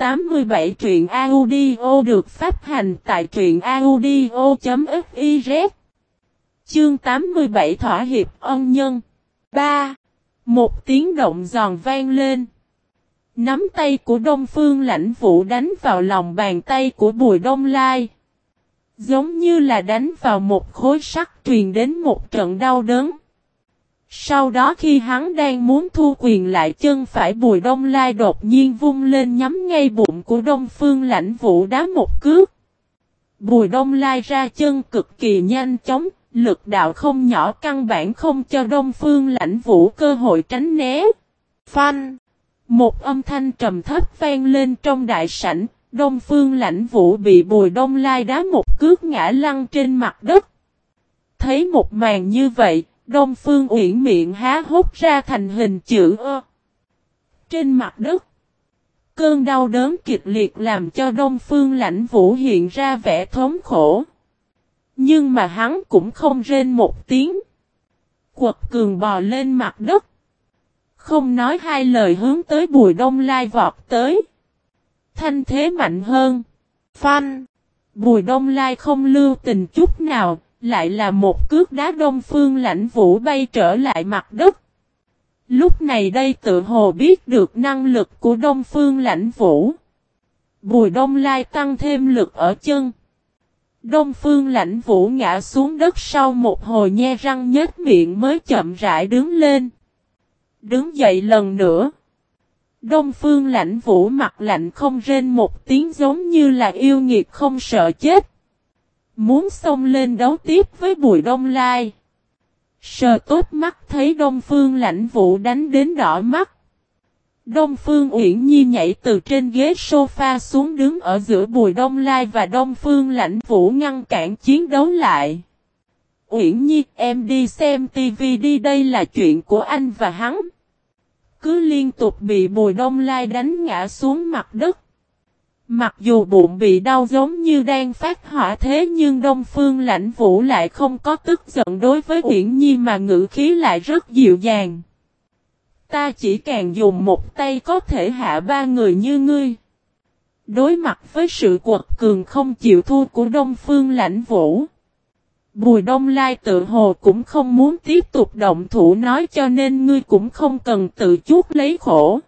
87 truyện audio được phát hành tại truyện audio.fiz Chương 87 Thỏa hiệp ân nhân 3. Một tiếng động giòn vang lên. Nắm tay của Đông Phương Lãnh Vũ đánh vào lòng bàn tay của Bùi Đông Lai. Giống như là đánh vào một khối sắt truyền đến một trận đau đớn. Sau đó khi hắn đang muốn thu quyền lại chân phải Bùi Đông Lai đột nhiên vung lên nhắm ngay bụng của Đông Phương Lãnh Vũ đá một cước. Bùi Đông Lai ra chân cực kỳ nhanh chóng, lực đạo không nhỏ căn bản không cho Đông Phương Lãnh Vũ cơ hội tránh né. Phanh! Một âm thanh trầm thấp vang lên trong đại sảnh, Đông Phương Lãnh Vũ bị Bùi Đông Lai đá một cước ngã lăn trên mặt đất. Thấy một màn như vậy, Đông Phương Uyển miệng há hút ra thành hình chữ ơ. Trên mặt đất, cơn đau đớn kịch liệt làm cho Đông Phương Lãnh Vũ hiện ra vẻ thống khổ. Nhưng mà hắn cũng không rên một tiếng. Quật cường bò lên mặt đất. Không nói hai lời hướng tới bùi đông lai vọt tới. Thanh thế mạnh hơn. Phanh. Bùi đông lai không lưu tình chút nào, lại là một cước đá đông phương lãnh vũ bay trở lại mặt đất. Lúc này đây tự hồ biết được năng lực của đông phương lãnh vũ. Bùi đông lai tăng thêm lực ở chân. Đông phương lãnh vũ ngã xuống đất sau một hồi nhe răng nhếch miệng mới chậm rãi đứng lên. Đứng dậy lần nữa. Đông phương lãnh vũ mặt lạnh không rên một tiếng giống như là yêu nghiệt không sợ chết. Muốn xông lên đấu tiếp với bùi đông lai. Sờ tốt mắt thấy đông phương lãnh vũ đánh đến đỏ mắt. Đông Phương Uyển Nhi nhảy từ trên ghế sofa xuống đứng ở giữa Bùi Đông Lai và Đông Phương Lãnh Vũ ngăn cản chiến đấu lại. Uyển Nhi, em đi xem TV đi đây là chuyện của anh và hắn. Cứ liên tục bị Bùi Đông Lai đánh ngã xuống mặt đất. Mặc dù bụng bị đau giống như đang phát hỏa thế nhưng Đông Phương Lãnh Vũ lại không có tức giận đối với Uyển Nhi mà ngữ khí lại rất dịu dàng. Ta chỉ càng dùng một tay có thể hạ ba người như ngươi. Đối mặt với sự quật cường không chịu thua của Đông Phương Lãnh Vũ. Bùi Đông Lai tự hồ cũng không muốn tiếp tục động thủ nói cho nên ngươi cũng không cần tự chuốt lấy khổ.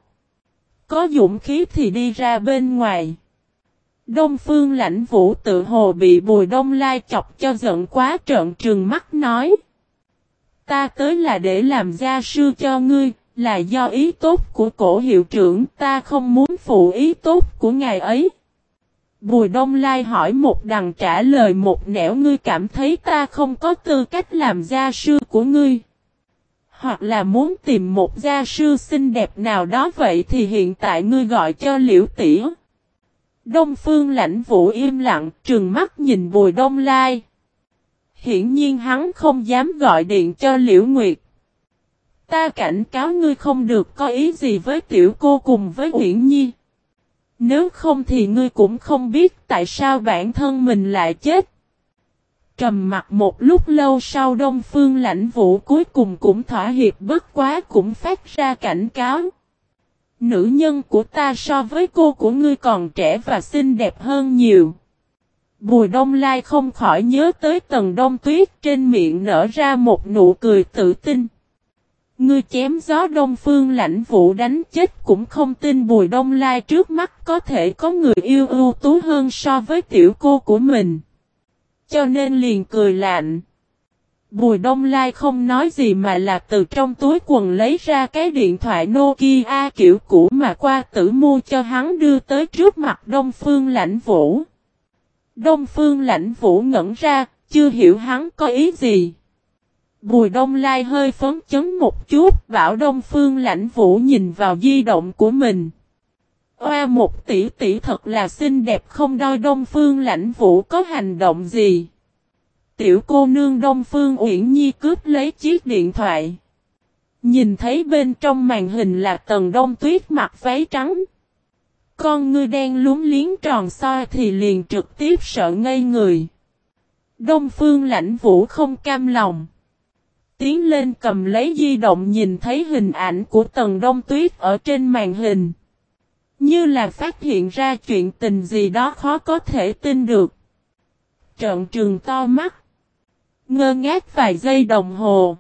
Có dũng khí thì đi ra bên ngoài. Đông Phương Lãnh Vũ tự hồ bị Bùi Đông Lai chọc cho giận quá trợn trừng mắt nói. Ta tới là để làm gia sư cho ngươi, là do ý tốt của cổ hiệu trưởng ta không muốn phụ ý tốt của ngài ấy. Bùi Đông Lai hỏi một đằng trả lời một nẻo ngươi cảm thấy ta không có tư cách làm gia sư của ngươi. Hoặc là muốn tìm một gia sư xinh đẹp nào đó vậy thì hiện tại ngươi gọi cho liễu tỉa. Đông Phương lãnh vũ im lặng, trừng mắt nhìn Bùi Đông Lai. Hiển nhiên hắn không dám gọi điện cho Liễu Nguyệt. Ta cảnh cáo ngươi không được có ý gì với tiểu cô cùng với Uyển Nhi. Nếu không thì ngươi cũng không biết tại sao bản thân mình lại chết. Trầm mặt một lúc lâu sau Đông Phương lãnh vũ cuối cùng cũng thỏa hiệp bất quá cũng phát ra cảnh cáo. Nữ nhân của ta so với cô của ngươi còn trẻ và xinh đẹp hơn nhiều. Bùi Đông Lai không khỏi nhớ tới tầng đông tuyết trên miệng nở ra một nụ cười tự tin. Ngươi chém gió đông phương lãnh vũ đánh chết cũng không tin bùi đông lai trước mắt có thể có người yêu ưu tú hơn so với tiểu cô của mình. Cho nên liền cười lạnh. Bùi đông lai không nói gì mà là từ trong túi quần lấy ra cái điện thoại Nokia kiểu cũ mà qua tử mua cho hắn đưa tới trước mặt đông phương lãnh vũ. Đông phương lãnh vũ ngẩn ra, chưa hiểu hắn có ý gì. Bùi Đông Lai hơi phấn chấn một chút, bảo Đông Phương lãnh vũ nhìn vào di động của mình. Oa một tỷ tỷ thật là xinh đẹp không đôi Đông Phương lãnh vũ có hành động gì. Tiểu cô nương Đông Phương Uyển Nhi cướp lấy chiếc điện thoại. Nhìn thấy bên trong màn hình là tầng đông tuyết mặc váy trắng. Con ngươi đen lúng liếng tròn soi thì liền trực tiếp sợ ngây người. Đông Phương lãnh vũ không cam lòng tiến lên cầm lấy di động nhìn thấy hình ảnh của tầng đông tuyết ở trên màn hình. Như là phát hiện ra chuyện tình gì đó khó có thể tin được. Trợn trừng to mắt. Ngơ ngác vài giây đồng hồ.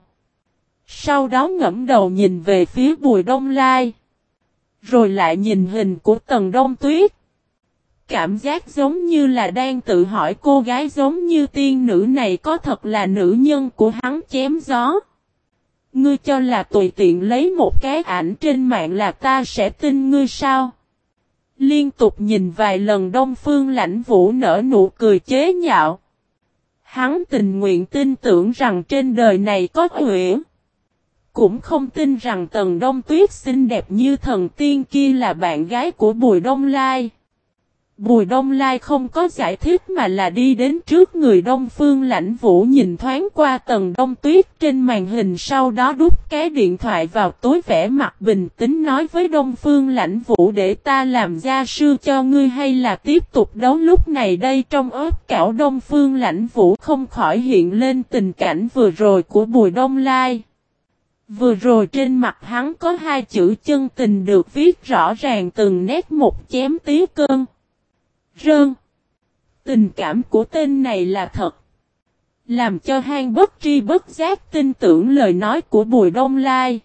Sau đó ngẫm đầu nhìn về phía bùi đông lai. Rồi lại nhìn hình của tầng đông tuyết. Cảm giác giống như là đang tự hỏi cô gái giống như tiên nữ này có thật là nữ nhân của hắn chém gió. Ngươi cho là tùy tiện lấy một cái ảnh trên mạng là ta sẽ tin ngươi sao? Liên tục nhìn vài lần Đông Phương lãnh vũ nở nụ cười chế nhạo. Hắn tình nguyện tin tưởng rằng trên đời này có huệ. Cũng không tin rằng Tần Đông Tuyết xinh đẹp như thần tiên kia là bạn gái của Bùi Đông Lai. Bùi Đông Lai không có giải thích mà là đi đến trước người Đông Phương Lãnh Vũ nhìn thoáng qua tầng đông tuyết trên màn hình sau đó đút cái điện thoại vào tối vẻ mặt bình tĩnh nói với Đông Phương Lãnh Vũ để ta làm gia sư cho ngươi hay là tiếp tục đấu lúc này đây trong ớt cảo Đông Phương Lãnh Vũ không khỏi hiện lên tình cảnh vừa rồi của Bùi Đông Lai. Vừa rồi trên mặt hắn có hai chữ chân tình được viết rõ ràng từng nét một chém tí cơn. Rơn. Tình cảm của tên này là thật. Làm cho hang bất tri bất giác tin tưởng lời nói của Bùi Đông Lai.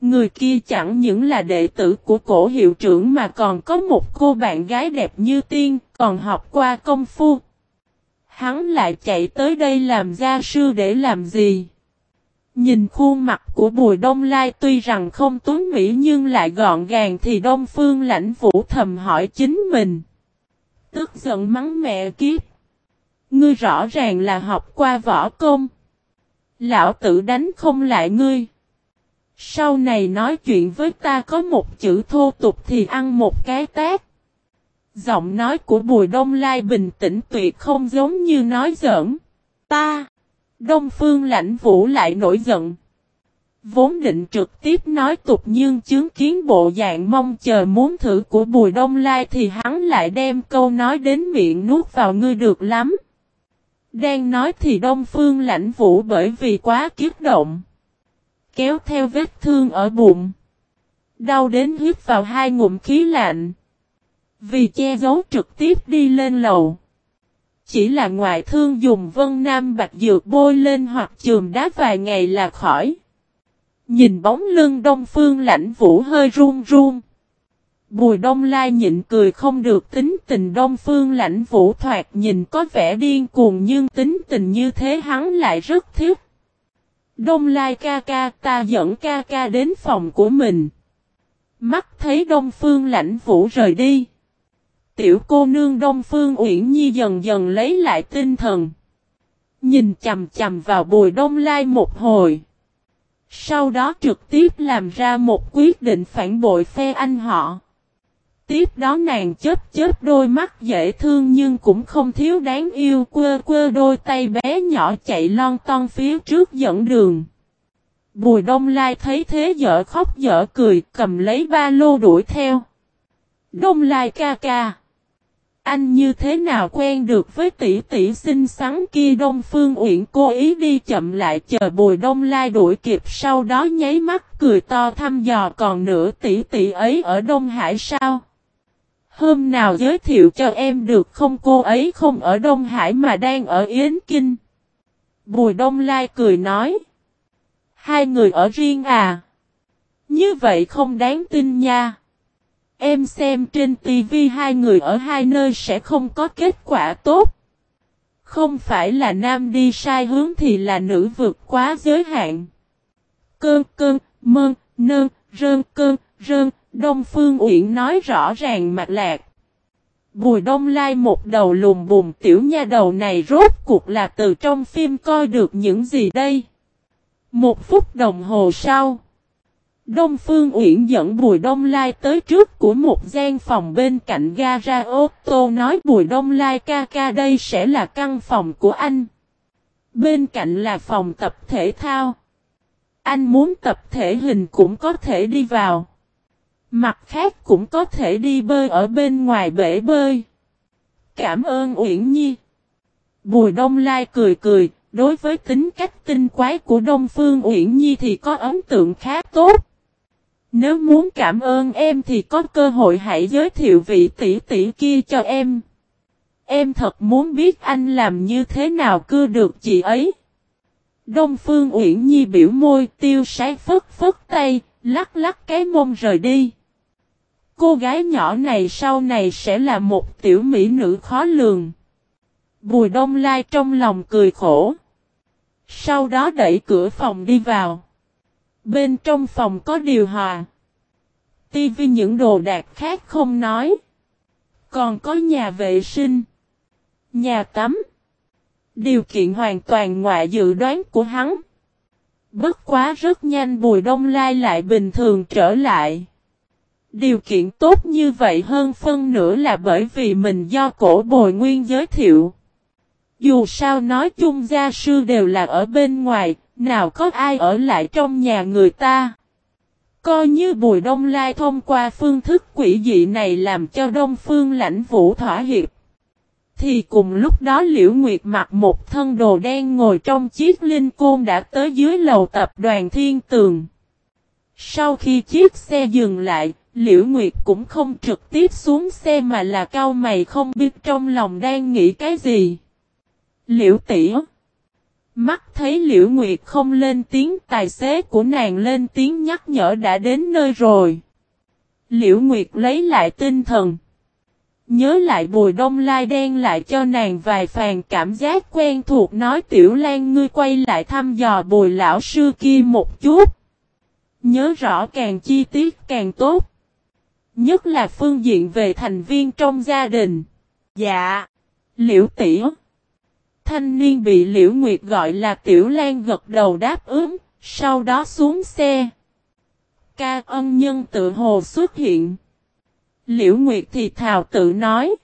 Người kia chẳng những là đệ tử của cổ hiệu trưởng mà còn có một cô bạn gái đẹp như tiên, còn học qua công phu. Hắn lại chạy tới đây làm gia sư để làm gì? Nhìn khuôn mặt của Bùi Đông Lai tuy rằng không tuấn mỹ nhưng lại gọn gàng thì Đông Phương lãnh vũ thầm hỏi chính mình. Tức giận mắng mẹ kiếp. Ngươi rõ ràng là học qua võ công. Lão tử đánh không lại ngươi. Sau này nói chuyện với ta có một chữ thô tục thì ăn một cái tát. Giọng nói của Bùi Đông Lai bình tĩnh tuyệt không giống như nói giỡn. Ta. Đông Phương lãnh vũ lại nổi giận. Vốn định trực tiếp nói tục nhưng chứng kiến bộ dạng mong chờ muốn thử của Bùi Đông Lai thì hắn lại đem câu nói đến miệng nuốt vào ngươi được lắm. Đang nói thì Đông Phương lãnh vũ bởi vì quá kiếp động. Kéo theo vết thương ở bụng. Đau đến hít vào hai ngụm khí lạnh. Vì che giấu trực tiếp đi lên lầu. Chỉ là ngoại thương dùng vân nam bạch dược bôi lên hoặc trường đá vài ngày là khỏi. Nhìn bóng lưng đông phương lãnh vũ hơi run run. Bùi đông lai nhịn cười không được tính tình đông phương lãnh vũ thoạt nhìn có vẻ điên cuồng nhưng tính tình như thế hắn lại rất thiết. Đông lai ca ca, ta dẫn ca ca đến phòng của mình. Mắt thấy đông phương lãnh vũ rời đi. Tiểu cô nương đông phương uyển nhi dần dần lấy lại tinh thần. Nhìn chầm chầm vào bùi đông lai một hồi. Sau đó trực tiếp làm ra một quyết định phản bội phe anh họ. Tiếp đó nàng chớp chớp đôi mắt dễ thương nhưng cũng không thiếu đáng yêu quơ quơ đôi tay bé nhỏ chạy lon ton phía trước dẫn đường. Bùi đông lai thấy thế dở khóc dở cười, cầm lấy ba lô đuổi theo. Đông lai ca ca. Anh như thế nào quen được với tỷ tỷ xinh xắn kia Đông Phương Uyển cố ý đi chậm lại, chờ Bùi Đông Lai đuổi kịp, sau đó nháy mắt cười to thăm dò còn nữa, tỷ tỷ ấy ở Đông Hải sao? Hôm nào giới thiệu cho em được không cô ấy không ở Đông Hải mà đang ở Yến Kinh. Bùi Đông Lai cười nói. Hai người ở riêng à? Như vậy không đáng tin nha. Em xem trên tivi hai người ở hai nơi sẽ không có kết quả tốt. Không phải là nam đi sai hướng thì là nữ vượt quá giới hạn. Cơn cơn, mơn, nơn, rơn cơn, rơn, Đông Phương Uyển nói rõ ràng mặt lạc. Bùi Đông Lai một đầu lùm bùm tiểu nha đầu này rốt cuộc là từ trong phim coi được những gì đây? Một phút đồng hồ sau. Đông Phương Uyển dẫn Bùi Đông Lai tới trước của một gian phòng bên cạnh gara ô tô nói Bùi Đông Lai ca ca đây sẽ là căn phòng của anh. Bên cạnh là phòng tập thể thao. Anh muốn tập thể hình cũng có thể đi vào. Mặt khác cũng có thể đi bơi ở bên ngoài bể bơi. Cảm ơn Uyển Nhi. Bùi Đông Lai cười cười, đối với tính cách tinh quái của Đông Phương Uyển Nhi thì có ấn tượng khá tốt. Nếu muốn cảm ơn em thì có cơ hội hãy giới thiệu vị tỷ tỷ kia cho em. Em thật muốn biết anh làm như thế nào cưa được chị ấy. Đông Phương Uyển Nhi biểu môi tiêu sái phất phất tay, lắc lắc cái mông rời đi. Cô gái nhỏ này sau này sẽ là một tiểu mỹ nữ khó lường. Bùi đông lai trong lòng cười khổ. Sau đó đẩy cửa phòng đi vào. Bên trong phòng có điều hòa. Tivi những đồ đạc khác không nói. Còn có nhà vệ sinh. Nhà tắm. Điều kiện hoàn toàn ngoại dự đoán của hắn. Bất quá rất nhanh Bùi Đông Lai lại bình thường trở lại. Điều kiện tốt như vậy hơn phân nửa là bởi vì mình do cổ bồi nguyên giới thiệu. Dù sao nói chung gia sư đều là ở bên ngoài, nào có ai ở lại trong nhà người ta. Coi như Bùi Đông Lai thông qua phương thức quỷ dị này làm cho Đông Phương lãnh vũ thỏa hiệp. Thì cùng lúc đó Liễu Nguyệt mặc một thân đồ đen ngồi trong chiếc linh côn đã tới dưới lầu tập đoàn Thiên Tường. Sau khi chiếc xe dừng lại, Liễu Nguyệt cũng không trực tiếp xuống xe mà là cao mày không biết trong lòng đang nghĩ cái gì. Liễu tỉa Mắt thấy Liễu Nguyệt không lên tiếng, tài xế của nàng lên tiếng nhắc nhở đã đến nơi rồi. Liễu Nguyệt lấy lại tinh thần. Nhớ lại bùi đông lai đen lại cho nàng vài phàn cảm giác quen thuộc, nói, tiểu lan, ngươi quay lại thăm dò bùi lão sư kia một chút. Nhớ rõ càng chi tiết càng tốt. Nhất là phương diện về thành viên trong gia đình. Dạ. Liễu tỉa. Thanh niên bị Liễu Nguyệt gọi là Tiểu Lan gật đầu đáp ứng, sau đó xuống xe. Ca ân nhân tự hồ xuất hiện. Liễu Nguyệt thì thào tự nói.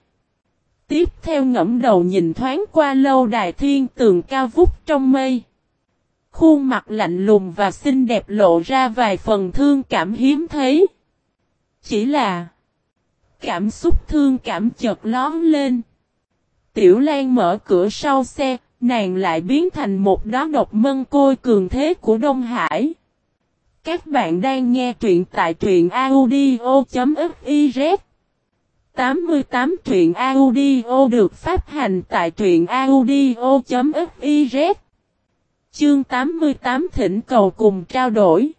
Tiếp theo ngẫm đầu nhìn thoáng qua lâu đài thiên tường cao vút trong mây. Khuôn mặt lạnh lùng và xinh đẹp lộ ra vài phần thương cảm hiếm thấy. Chỉ là cảm xúc thương cảm chợt lón lên. Tiểu Lan mở cửa sau xe, nàng lại biến thành một đó độc mân côi cường thế của Đông Hải. Các bạn đang nghe truyện tại truyện audio.fiz 88 truyện audio được phát hành tại truyện audio.fiz Chương 88 thỉnh cầu cùng trao đổi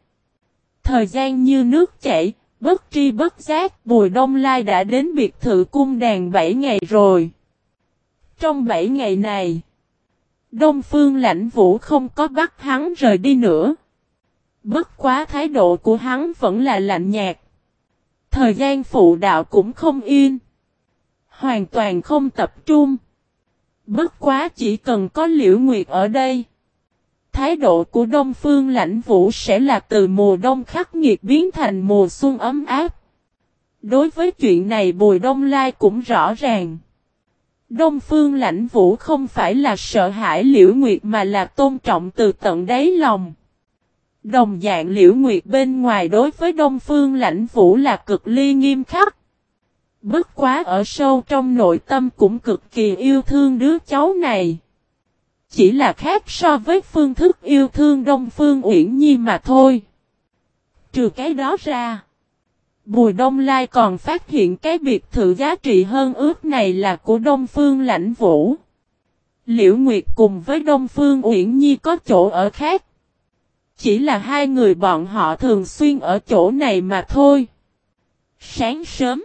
Thời gian như nước chảy, bất tri bất giác Bùi Đông Lai đã đến biệt thự cung đàn 7 ngày rồi. Trong 7 ngày này, Đông Phương lãnh vũ không có bắt hắn rời đi nữa. Bất quá thái độ của hắn vẫn là lạnh nhạt. Thời gian phụ đạo cũng không yên. Hoàn toàn không tập trung. Bất quá chỉ cần có liễu nguyệt ở đây. Thái độ của Đông Phương lãnh vũ sẽ là từ mùa đông khắc nghiệt biến thành mùa xuân ấm áp. Đối với chuyện này Bùi Đông Lai cũng rõ ràng. Đông Phương lãnh vũ không phải là sợ hãi liễu nguyệt mà là tôn trọng từ tận đáy lòng. Đồng dạng liễu nguyệt bên ngoài đối với Đông Phương lãnh vũ là cực ly nghiêm khắc. Bất quá ở sâu trong nội tâm cũng cực kỳ yêu thương đứa cháu này. Chỉ là khác so với phương thức yêu thương Đông Phương Uyển Nhi mà thôi. Trừ cái đó ra. Bùi Đông Lai còn phát hiện cái biệt thự giá trị hơn ước này là của Đông Phương Lãnh Vũ. Liễu Nguyệt cùng với Đông Phương Uyển Nhi có chỗ ở khác. Chỉ là hai người bọn họ thường xuyên ở chỗ này mà thôi. Sáng sớm.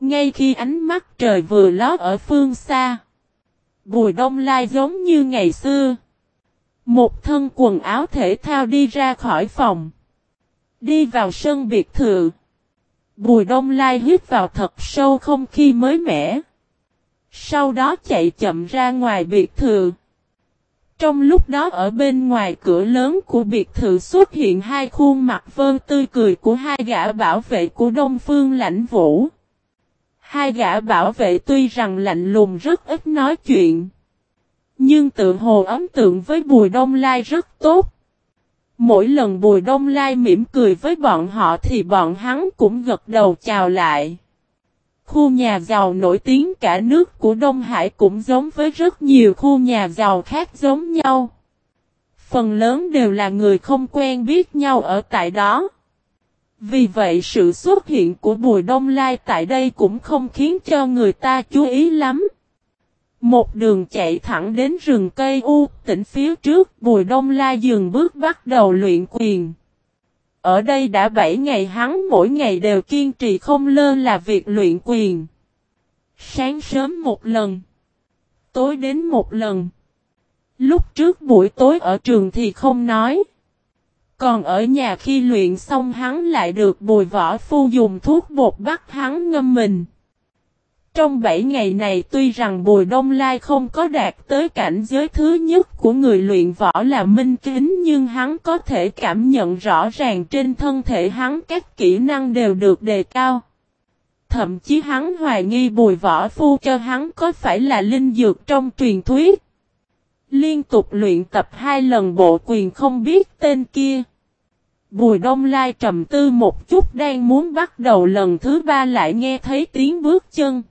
Ngay khi ánh mắt trời vừa lót ở phương xa. Bùi Đông Lai giống như ngày xưa. Một thân quần áo thể thao đi ra khỏi phòng. Đi vào sân biệt thự. Bùi Đông Lai hít vào thật sâu không khí mới mẻ. Sau đó chạy chậm ra ngoài biệt thự. Trong lúc đó ở bên ngoài cửa lớn của biệt thự xuất hiện hai khuôn mặt vơn tươi cười của hai gã bảo vệ của Đông Phương Lãnh Vũ. Hai gã bảo vệ tuy rằng lạnh lùng rất ít nói chuyện. Nhưng tự hồ ấn tượng với Bùi Đông Lai rất tốt. Mỗi lần Bùi Đông Lai mỉm cười với bọn họ thì bọn hắn cũng gật đầu chào lại. Khu nhà giàu nổi tiếng cả nước của Đông Hải cũng giống với rất nhiều khu nhà giàu khác giống nhau. Phần lớn đều là người không quen biết nhau ở tại đó. Vì vậy sự xuất hiện của Bùi Đông Lai tại đây cũng không khiến cho người ta chú ý lắm. Một đường chạy thẳng đến rừng cây U, tỉnh phía trước, Bùi Đông la dừng bước bắt đầu luyện quyền. Ở đây đã 7 ngày hắn mỗi ngày đều kiên trì không lơ là việc luyện quyền. Sáng sớm một lần, tối đến một lần. Lúc trước buổi tối ở trường thì không nói. Còn ở nhà khi luyện xong hắn lại được bùi võ phu dùng thuốc bột bắt hắn ngâm mình. Trong 7 ngày này tuy rằng Bùi Đông Lai không có đạt tới cảnh giới thứ nhất của người luyện võ là minh kính, nhưng hắn có thể cảm nhận rõ ràng trên thân thể hắn các kỹ năng đều được đề cao. Thậm chí hắn hoài nghi Bùi Võ Phu cho hắn có phải là linh dược trong truyền thuyết. Liên tục luyện tập hai lần bộ quyền không biết tên kia. Bùi Đông Lai trầm tư một chút, đang muốn bắt đầu lần thứ ba lại nghe thấy tiếng bước chân.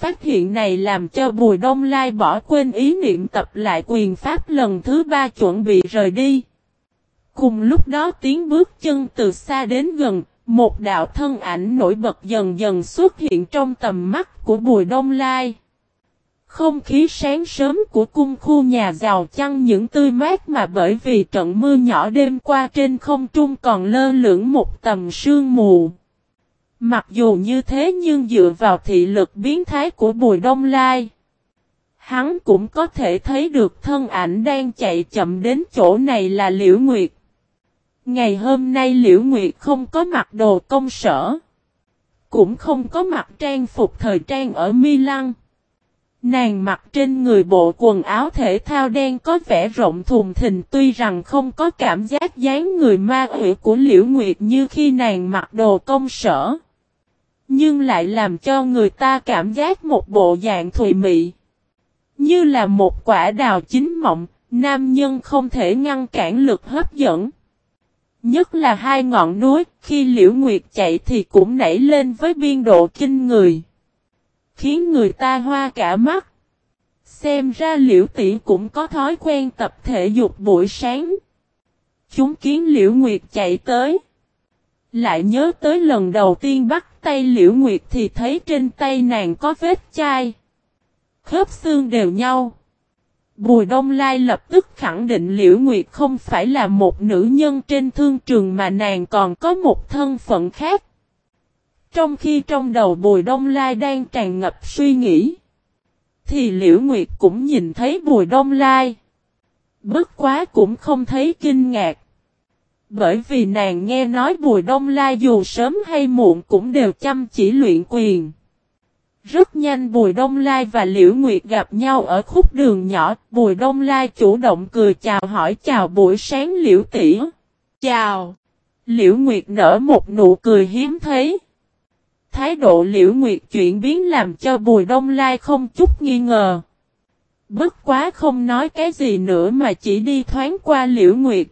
Phát hiện này làm cho Bùi Đông Lai bỏ quên ý niệm tập lại quyền pháp lần thứ ba chuẩn bị rời đi. Cùng lúc đó tiếng bước chân từ xa đến gần, một đạo thân ảnh nổi bật dần dần xuất hiện trong tầm mắt của Bùi Đông Lai. Không khí sáng sớm của cung khu nhà giàu chăng những tươi mát mà bởi vì trận mưa nhỏ đêm qua trên không trung còn lơ lửng một tầm sương mù. Mặc dù như thế nhưng dựa vào thị lực biến thái của Bùi Đông Lai. Hắn cũng có thể thấy được thân ảnh đang chạy chậm đến chỗ này là Liễu Nguyệt. Ngày hôm nay Liễu Nguyệt không có mặc đồ công sở. Cũng không có mặc trang phục thời trang ở Milan. Nàng mặc trên người bộ quần áo thể thao đen có vẻ rộng thùng thình, tuy rằng không có cảm giác dáng người ma quỷ của Liễu Nguyệt như khi nàng mặc đồ công sở. Nhưng lại làm cho người ta cảm giác một bộ dạng thùy mị. Như là một quả đào chín mọng, nam nhân không thể ngăn cản lực hấp dẫn. Nhất là hai ngọn núi, khi Liễu Nguyệt chạy thì cũng nảy lên với biên độ kinh người. Khiến người ta hoa cả mắt. Xem ra Liễu Tỷ cũng có thói quen tập thể dục buổi sáng. Chúng kiến Liễu Nguyệt chạy tới. Lại nhớ tới lần đầu tiên bắt tay Liễu Nguyệt thì thấy trên tay nàng có vết chai. Khớp xương đều nhau. Bùi Đông Lai lập tức khẳng định Liễu Nguyệt không phải là một nữ nhân trên thương trường mà nàng còn có một thân phận khác. Trong khi trong đầu Bùi Đông Lai đang tràn ngập suy nghĩ, thì Liễu Nguyệt cũng nhìn thấy Bùi Đông Lai. Bất quá cũng không thấy kinh ngạc. Bởi vì nàng nghe nói Bùi Đông Lai dù sớm hay muộn cũng đều chăm chỉ luyện quyền. Rất nhanh Bùi Đông Lai và Liễu Nguyệt gặp nhau ở khúc đường nhỏ, Bùi Đông Lai chủ động cười chào hỏi chào buổi sáng Liễu tỷ. Chào. Liễu Nguyệt nở một nụ cười hiếm thấy. Thái độ Liễu Nguyệt chuyển biến làm cho Bùi Đông Lai không chút nghi ngờ. Bất quá không nói cái gì nữa mà chỉ đi thoáng qua Liễu Nguyệt.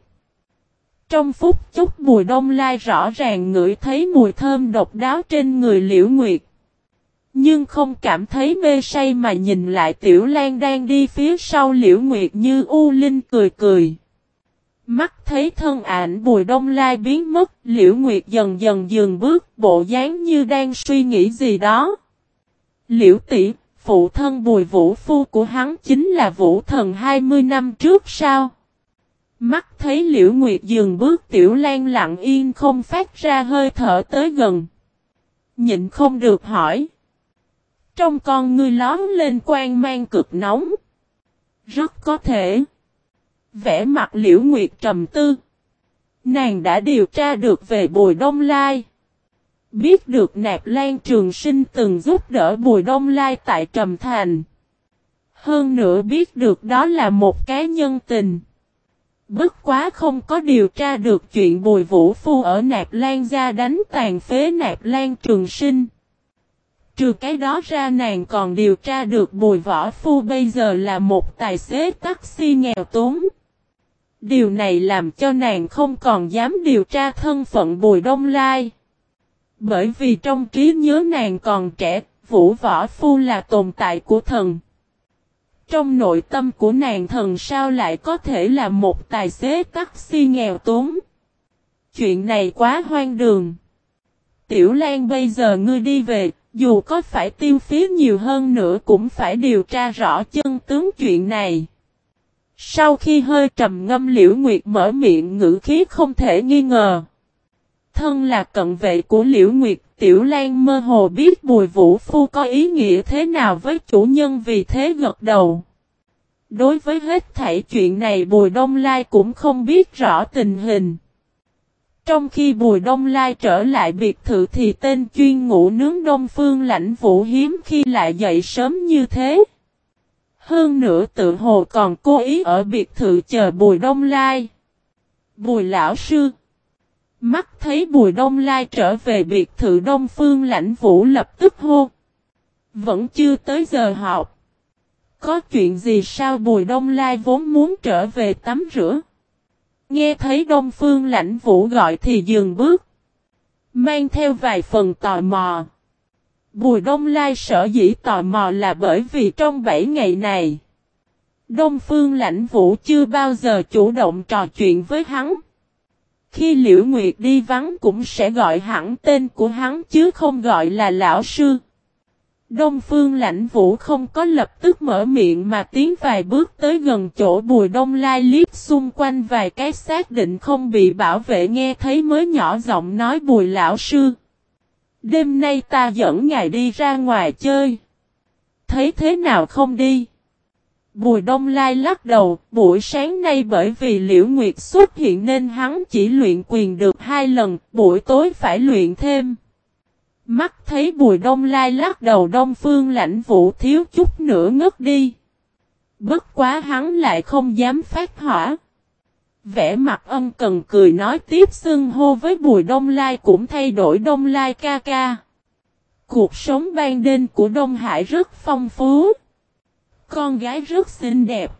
Trong phút chốc mùi Đông Lai rõ ràng ngửi thấy mùi thơm độc đáo trên người Liễu Nguyệt. Nhưng không cảm thấy mê say mà nhìn lại Tiểu Lan đang đi phía sau Liễu Nguyệt như U Linh cười cười. Mắt thấy thân ảnh Bùi Đông Lai biến mất, Liễu Nguyệt dần dần dừng bước, bộ dáng như đang suy nghĩ gì đó. Liễu tỷ, phụ thân Bùi Vũ Phu của hắn chính là Vũ Thần 20 năm trước sao? Mắt thấy Liễu Nguyệt dừng bước Tiểu Lan lặng yên không phát ra hơi thở tới gần. Nhịn không được hỏi. Trong con ngươi lón lên quang mang cực nóng. Rất có thể. Vẽ mặt Liễu Nguyệt trầm tư. Nàng đã điều tra được về Bùi Đông Lai. Biết được Nạp Lan Trường Sinh từng giúp đỡ Bùi Đông Lai tại Trầm Thành. Hơn nữa biết được đó là một cá nhân tình. Bất quá không có điều tra được chuyện Bùi Vũ Phu ở Nạp Lan gia đánh tàn phế Nạp Lan Trường Sinh. Trừ cái đó ra nàng còn điều tra được Bùi Võ Phu bây giờ là một tài xế taxi nghèo túng. Điều này làm cho nàng không còn dám điều tra thân phận Bùi Đông Lai. Bởi vì trong trí nhớ nàng còn trẻ, Vũ Võ Phu là tồn tại của thần. Trong nội tâm của nàng thần sao lại có thể là một tài xế taxi nghèo túng. Chuyện này quá hoang đường. Tiểu Lan bây giờ ngươi đi về, dù có phải tiêu phí nhiều hơn nữa cũng phải điều tra rõ chân tướng chuyện này. Sau khi hơi trầm ngâm liễu nguyệt mở miệng ngữ khí không thể nghi ngờ. Thân là cận vệ của liễu nguyệt, tiểu lan mơ hồ biết bùi vũ phu có ý nghĩa thế nào với chủ nhân vì thế gật đầu. Đối với hết thảy chuyện này Bùi Đông Lai cũng không biết rõ tình hình. Trong khi Bùi Đông Lai trở lại biệt thự thì tên chuyên ngủ nướng Đông Phương lãnh vũ hiếm khi lại dậy sớm như thế. Hơn nữa tự hồ còn cố ý ở biệt thự chờ Bùi Đông Lai. Bùi Lão Sư Mắt thấy Bùi Đông Lai trở về biệt thự Đông Phương, lãnh vũ lập tức hô. Vẫn chưa tới giờ học. Có chuyện gì sao Bùi Đông Lai vốn muốn trở về tắm rửa. Nghe thấy Đông Phương, lãnh vũ gọi thì dừng bước. Mang theo vài phần tò mò. Bùi Đông Lai sợ dĩ tò mò là bởi vì trong 7 ngày này. Đông Phương, lãnh vũ chưa bao giờ chủ động trò chuyện với hắn. Khi Liễu Nguyệt đi vắng cũng sẽ gọi hẳn tên của hắn chứ không gọi là lão sư. Đông Phương lãnh vũ không có lập tức mở miệng mà tiến vài bước tới gần chỗ bùi đông lai liếc xung quanh vài cái xác định không bị bảo vệ nghe thấy mới nhỏ giọng nói bùi lão sư. Đêm nay ta dẫn ngài đi ra ngoài chơi. Thấy thế nào không đi? Bùi đông lai lắc đầu, buổi sáng nay bởi vì liễu nguyệt xuất hiện nên hắn chỉ luyện quyền được hai lần, buổi tối phải luyện thêm. Mắt thấy bùi đông lai lắc đầu đông phương lãnh vũ thiếu chút nữa ngất đi. Bất quá hắn lại không dám phát hỏa. Vẽ mặt âm cần cười nói tiếp xưng hô với bùi đông lai cũng thay đổi đông lai ca ca. Cuộc sống ban đêm của Đông Hải rất phong phú. Con gái rất xinh đẹp.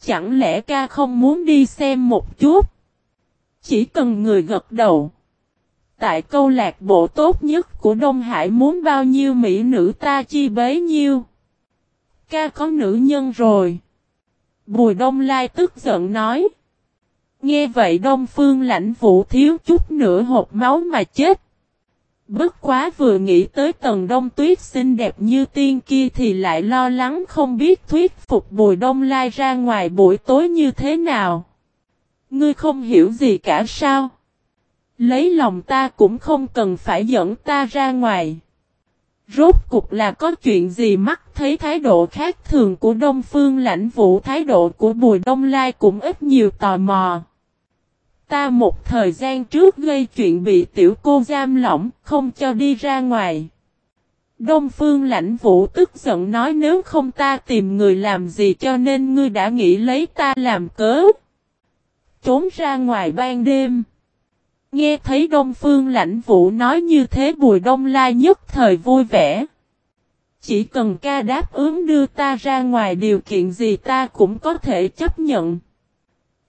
Chẳng lẽ ca không muốn đi xem một chút? Chỉ cần người gật đầu. Tại câu lạc bộ tốt nhất của Đông Hải muốn bao nhiêu mỹ nữ ta chi bấy nhiêu. Ca có nữ nhân rồi. Bùi Đông Lai tức giận nói. Nghe vậy Đông Phương lãnh vũ thiếu chút nữa hộp máu mà chết. Bất quá vừa nghĩ tới tầng đông tuyết xinh đẹp như tiên kia thì lại lo lắng không biết thuyết phục Bùi Đông Lai ra ngoài buổi tối như thế nào. Ngươi không hiểu gì cả sao? Lấy lòng ta cũng không cần phải dẫn ta ra ngoài. Rốt cục là có chuyện gì mắt thấy thái độ khác thường của Đông Phương lãnh vũ thái độ của Bùi Đông Lai cũng ít nhiều tò mò. Ta một thời gian trước gây chuyện bị tiểu cô giam lỏng, không cho đi ra ngoài. Đông Phương lãnh vũ tức giận nói nếu không ta tìm người làm gì cho nên ngươi đã nghĩ lấy ta làm cớ. Trốn ra ngoài ban đêm. Nghe thấy Đông Phương lãnh vũ nói như thế Bùi Đông Lai nhất thời vui vẻ. Chỉ cần ca đáp ứng đưa ta ra ngoài điều kiện gì ta cũng có thể chấp nhận.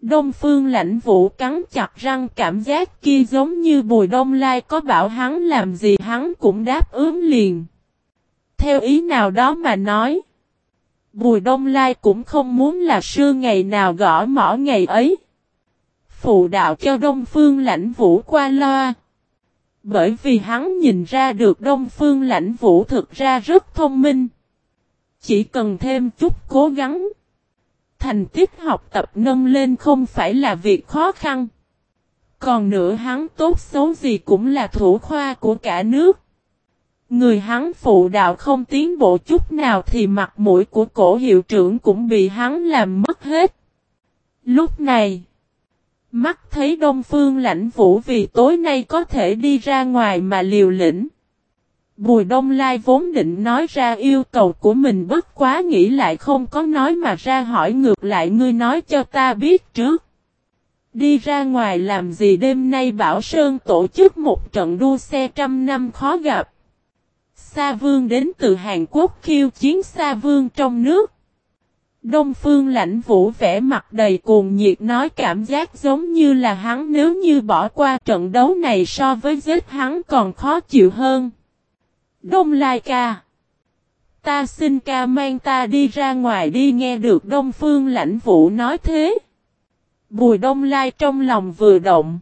Đông Phương lãnh vũ cắn chặt răng cảm giác kia giống như Bùi Đông Lai có bảo hắn làm gì hắn cũng đáp ứng liền. Theo ý nào đó mà nói. Bùi Đông Lai cũng không muốn là sư ngày nào gõ mỏ ngày ấy phụ đạo cho Đông Phương lãnh vũ qua loa. Bởi vì hắn nhìn ra được Đông Phương lãnh vũ thực ra rất thông minh. Chỉ cần thêm chút cố gắng. Thành tích học tập nâng lên không phải là việc khó khăn. Còn nữa hắn tốt xấu gì cũng là thủ khoa của cả nước. Người hắn phụ đạo không tiến bộ chút nào thì mặt mũi của cổ hiệu trưởng cũng bị hắn làm mất hết. Lúc này, Mắt thấy Đông Phương lãnh vũ vì tối nay có thể đi ra ngoài mà liều lĩnh. Bùi Đông Lai vốn định nói ra yêu cầu của mình, bất quá nghĩ lại không có nói mà ra hỏi ngược lại, ngươi nói cho ta biết trước. Đi ra ngoài làm gì đêm nay Bảo Sơn tổ chức một trận đua xe trăm năm khó gặp. Sa Vương đến từ Hàn Quốc khiêu chiến Sa Vương trong nước. Đông Phương lãnh vũ vẻ mặt đầy cuồng nhiệt nói, cảm giác giống như là hắn nếu như bỏ qua trận đấu này so với giết hắn còn khó chịu hơn. Đông Lai ca. Ta xin ca mang ta đi ra ngoài đi nghe được Đông Phương lãnh vũ nói thế. Bùi Đông Lai trong lòng vừa động.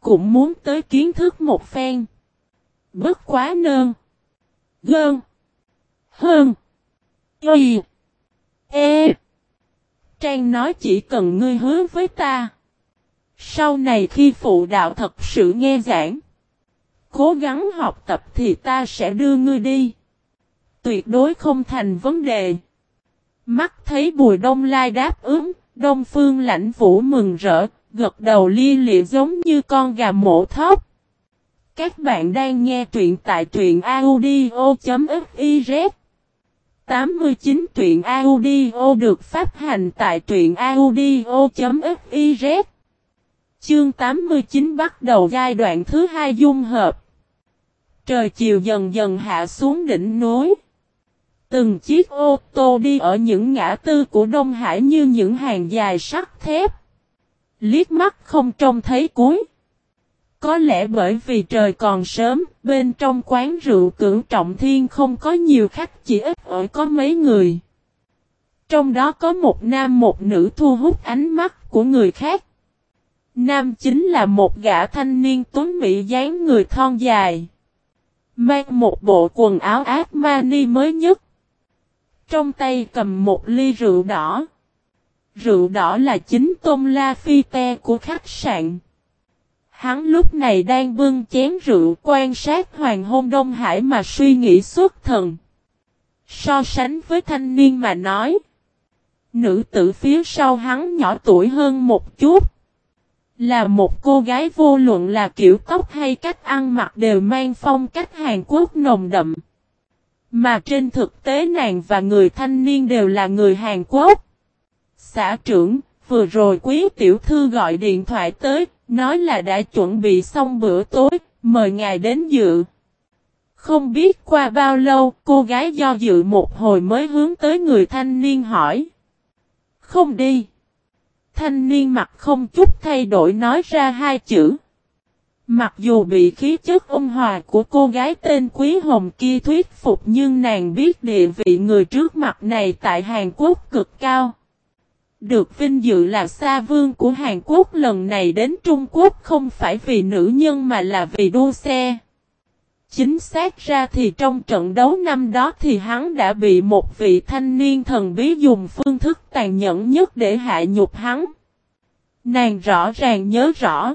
Cũng muốn tới kiến thức một phen. Bất quá nơn. Gơn. Hơn. Y. E. Trang nói chỉ cần ngươi hứa với ta. Sau này khi phụ đạo thật sự nghe giảng. Cố gắng học tập thì ta sẽ đưa ngươi đi. Tuyệt đối không thành vấn đề. Mắt thấy Bùi Đông Lai đáp ứng, Đông Phương lãnh vũ mừng rỡ, gật đầu li lịa giống như con gà mổ thóc. Các bạn đang nghe truyện tại truyện audio.fiz 89 truyện audio được phát hành tại truyện audio.fiz Chương 89 bắt đầu giai đoạn thứ hai dung hợp. Trời chiều dần dần hạ xuống đỉnh núi. Từng chiếc ô tô đi ở những ngã tư của Đông Hải như những hàng dài sắt thép. Liếc mắt không trông thấy cuối. Có lẽ bởi vì trời còn sớm, bên trong quán rượu cưỡng trọng thiên không có nhiều khách chỉ ít ở có mấy người. Trong đó có một nam một nữ thu hút ánh mắt của người khác. Nam chính là một gã thanh niên tuấn mỹ dáng người thon dài. Mang một bộ quần áo ác ma ni mới nhất. Trong tay cầm một ly rượu đỏ. Rượu đỏ là chính tôm la phi te của khách sạn. Hắn lúc này đang bưng chén rượu quan sát hoàng hôn Đông Hải mà suy nghĩ suốt thần. So sánh với thanh niên mà nói. Nữ tử phía sau hắn nhỏ tuổi hơn một chút. Là một cô gái vô luận là kiểu tóc hay cách ăn mặc đều mang phong cách Hàn Quốc nồng đậm. Mà trên thực tế nàng và người thanh niên đều là người Hàn Quốc. Xã trưởng, vừa rồi quý tiểu thư gọi điện thoại tới, nói là đã chuẩn bị xong bữa tối, mời ngài đến dự. Không biết qua bao lâu, cô gái do dự một hồi mới hướng tới người thanh niên hỏi. Không đi. Thanh niên mặt không chút thay đổi nói ra hai chữ. Mặc dù bị khí chất ôn hòa của cô gái tên Quý Hồng kia thuyết phục nhưng nàng biết địa vị người trước mặt này tại Hàn Quốc cực cao. Được vinh dự là Sa Vương của Hàn Quốc lần này đến Trung Quốc không phải vì nữ nhân mà là vì đua xe. Chính xác ra thì trong trận đấu năm đó thì hắn đã bị một vị thanh niên thần bí dùng phương thức tàn nhẫn nhất để hạ nhục hắn. Nàng rõ ràng nhớ rõ.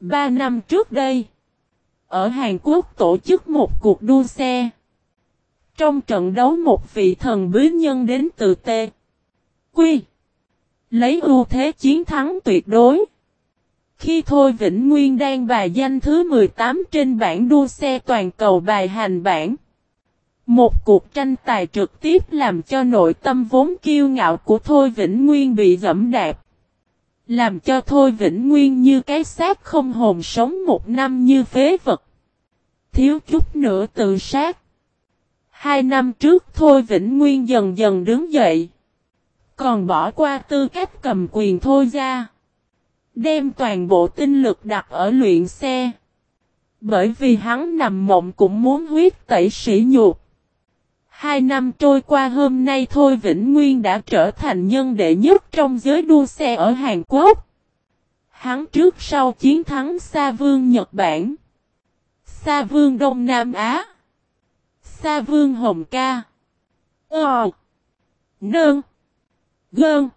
Ba năm trước đây, ở Hàn Quốc tổ chức một cuộc đua xe. Trong trận đấu một vị thần bí nhân đến từ T. Quy. Lấy ưu thế chiến thắng tuyệt đối. Khi Thôi Vĩnh Nguyên đang bài danh thứ 18 trên bảng đua xe toàn cầu bài hành bảng. Một cuộc tranh tài trực tiếp làm cho nội tâm vốn kiêu ngạo của Thôi Vĩnh Nguyên bị dẫm đạp. Làm cho Thôi Vĩnh Nguyên như cái xác không hồn sống một năm như phế vật. Thiếu chút nữa tự sát. Hai năm trước Thôi Vĩnh Nguyên dần dần đứng dậy. Còn bỏ qua tư cách cầm quyền Thôi ra. Đem toàn bộ tinh lực đặt ở luyện xe. Bởi vì hắn nằm mộng cũng muốn huyết tẩy sĩ nhục. Hai năm trôi qua hôm nay Thôi Vĩnh Nguyên đã trở thành nhân đệ nhất trong giới đua xe ở Hàn Quốc. Hắn trước sau chiến thắng Sa Vương Nhật Bản. Sa Vương Đông Nam Á. Sa Vương Hồng Ca. Ờ. Nương. Gơn.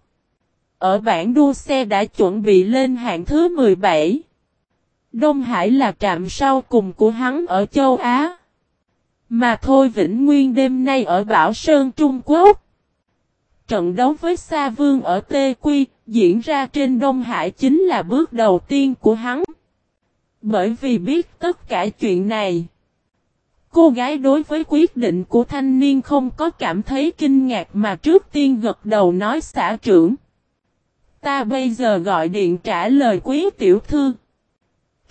Ở bảng đua xe đã chuẩn bị lên hạng thứ 17. Đông Hải là trạm sau cùng của hắn ở châu Á. Mà thôi Vĩnh Nguyên đêm nay ở Bảo Sơn, Trung Quốc. Trận đấu với Sa Vương ở Tê Quy diễn ra trên Đông Hải chính là bước đầu tiên của hắn. Bởi vì biết tất cả chuyện này. Cô gái đối với quyết định của thanh niên không có cảm thấy kinh ngạc mà trước tiên gật đầu nói, xã trưởng. Ta bây giờ gọi điện trả lời quý tiểu thư.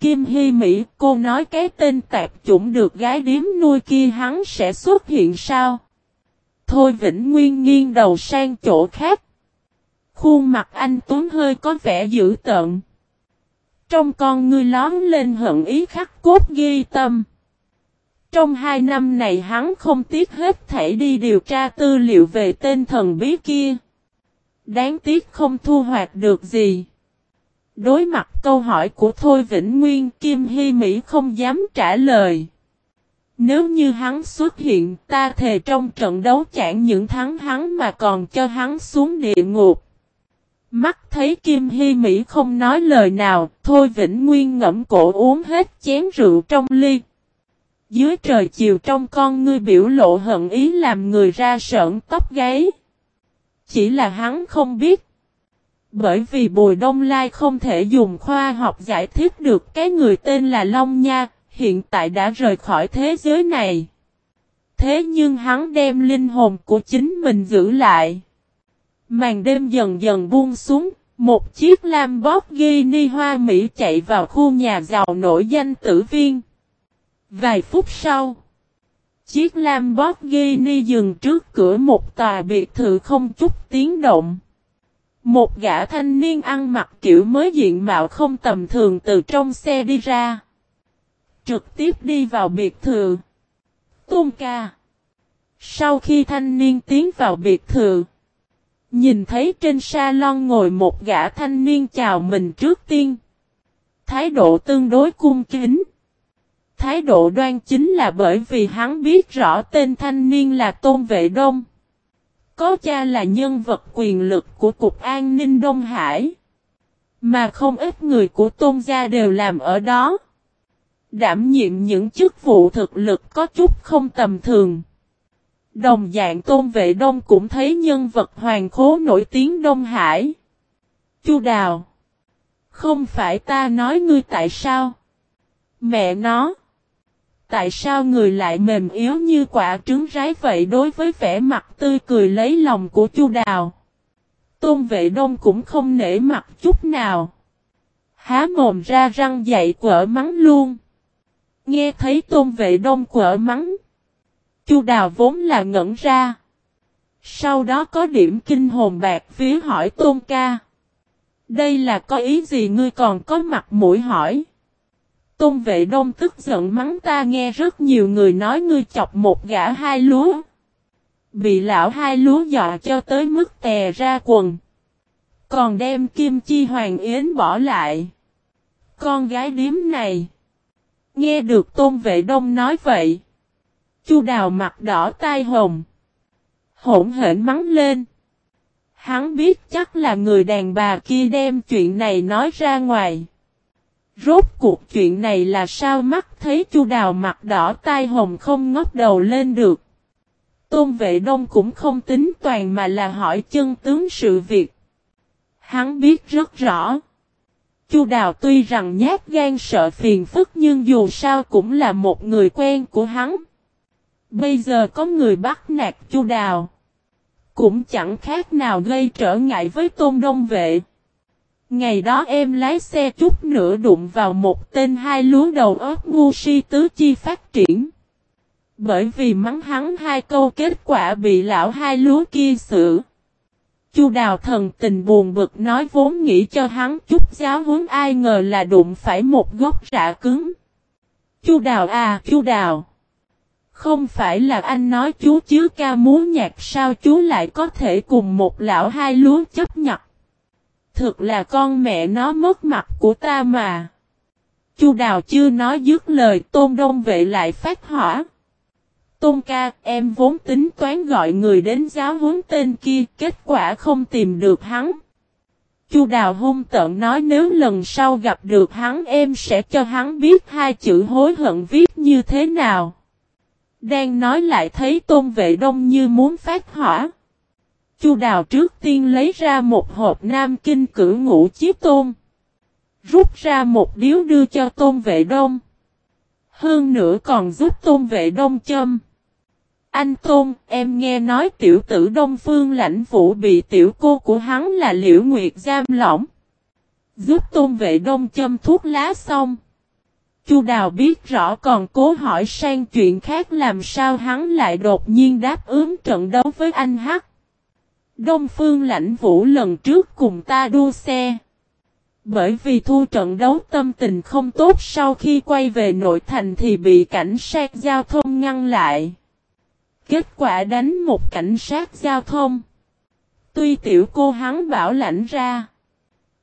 Kim Hy Mỹ, cô nói cái tên tạp chủng được gái điếm nuôi kia hắn sẽ xuất hiện sao? Thôi Vĩnh Nguyên nghiêng đầu sang chỗ khác. Khuôn mặt anh Tuấn hơi có vẻ dữ tợn. Trong con ngươi lón lên hận ý khắc cốt ghi tâm. Trong hai năm này hắn không tiếc hết thể đi điều tra tư liệu về tên thần bí kia. Đáng tiếc không thu hoạch được gì. Đối mặt câu hỏi của Thôi Vĩnh Nguyên, Kim Hy Mỹ không dám trả lời. Nếu như hắn xuất hiện, ta thề trong trận đấu chẳng những thắng hắn mà còn cho hắn xuống địa ngục. Mắt thấy Kim Hy Mỹ không nói lời nào, Thôi Vĩnh Nguyên ngẫm cổ uống hết chén rượu trong ly. Dưới trời chiều trong con ngươi biểu lộ hận ý làm người ra sợn tóc gáy. Chỉ là hắn không biết. Bởi vì Bùi Đông Lai không thể dùng khoa học giải thích được cái người tên là Long Nha, hiện tại đã rời khỏi thế giới này. Thế nhưng hắn đem linh hồn của chính mình giữ lại. Màn đêm dần dần buông xuống, một chiếc Lamborghini hoa Mỹ chạy vào khu nhà giàu nổi danh tử viên. Vài phút sau, chiếc Lamborghini dừng trước cửa một tòa biệt thự không chút tiếng động. Một gã thanh niên ăn mặc kiểu mới diện mạo không tầm thường từ trong xe đi ra. Trực tiếp đi vào biệt thự. Tôn ca. Sau khi thanh niên tiến vào biệt thự. Nhìn thấy trên salon ngồi một gã thanh niên chào mình trước tiên. Thái độ tương đối cung kính. Thái độ đoan chính là bởi vì hắn biết rõ tên thanh niên là Tôn Vệ Đông. Có cha là nhân vật quyền lực của Cục An ninh Đông Hải. Mà không ít người của Tôn gia đều làm ở đó. Đảm nhiệm những chức vụ thực lực có chút không tầm thường. Đồng dạng Tôn Vệ Đông cũng thấy nhân vật hoàng khố nổi tiếng Đông Hải. Chu Đào. Không phải ta nói ngươi tại sao? Mẹ nó. Tại sao người lại mềm yếu như quả trứng rái vậy đối với vẻ mặt tươi cười lấy lòng của Chu Đào? Tôn Vệ Đông cũng không nể mặt chút nào. Há mồm ra răng dậy quở mắng luôn. Nghe thấy Tôn Vệ Đông quở mắng. Chu Đào vốn là ngẩn ra. Sau đó có điểm kinh hồn bạc phía hỏi Tôn ca. Đây là có ý gì ngươi còn có mặt mũi hỏi. Tôn vệ đông tức giận mắng ta nghe rất nhiều người nói ngươi chọc một gã hai lúa. Bị lão hai lúa dọa cho tới mức tè ra quần. Còn đem kim chi hoàng yến bỏ lại. Con gái điếm này. Nghe được tôn vệ đông nói vậy. Chu đào mặt đỏ tai hồng. Hỗn hển mắng lên. Hắn biết chắc là người đàn bà kia đem chuyện này nói ra ngoài. Rốt cuộc chuyện này là sao mắt thấy chu đào mặt đỏ tai hồng không ngóc đầu lên được. Tôn vệ đông cũng không tính toàn mà là hỏi chân tướng sự việc. Hắn biết rất rõ. Chu đào tuy rằng nhát gan sợ phiền phức nhưng dù sao cũng là một người quen của hắn. Bây giờ có người bắt nạt chu đào. Cũng chẳng khác nào gây trở ngại với tôn đông vệ. Ngày đó em lái xe chút nữa đụng vào một tên hai lúa đầu óc ngu si tứ chi phát triển. Bởi vì mắng hắn hai câu kết quả bị lão hai lúa kia xử. Chu đào thần tình buồn bực nói vốn nghĩ cho hắn chút giáo huấn ai ngờ là đụng phải một gốc rạ cứng. Chu đào à, chu đào. Không phải là anh nói chú chứ ca múa nhạc sao chú lại có thể cùng một lão hai lúa chấp nhận. Thực là con mẹ nó mất mặt của ta mà. Chu Đào chưa nói dứt lời Tôn Đông Vệ lại phát hỏa. Tôn ca, em vốn tính toán gọi người đến giáo huấn tên kia, kết quả không tìm được hắn. Chu Đào hung tợn nói nếu lần sau gặp được hắn em sẽ cho hắn biết hai chữ hối hận viết như thế nào. Đang nói lại thấy tôn vệ đông như muốn phát hỏa. Chu đào trước tiên lấy ra một hộp nam kinh cử ngũ chiếc tôm. Rút ra một điếu đưa cho Tôm vệ đông. Hơn nữa còn giúp tôn vệ đông châm. Anh Tôn, em nghe nói tiểu tử Đông Phương lãnh vũ bị tiểu cô của hắn là Liễu Nguyệt giam lỏng. Giúp Tôn Vệ Đông châm thuốc lá xong. Chu Đào biết rõ còn cố hỏi sang chuyện khác làm sao hắn lại đột nhiên đáp ứng trận đấu với anh Hắc. Đông Phương lãnh vũ lần trước cùng ta đua xe. Bởi vì thu trận đấu tâm tình không tốt, sau khi quay về nội thành thì bị cảnh sát giao thông ngăn lại. Kết quả đánh một cảnh sát giao thông. Tuy tiểu cô hắn bảo lãnh ra.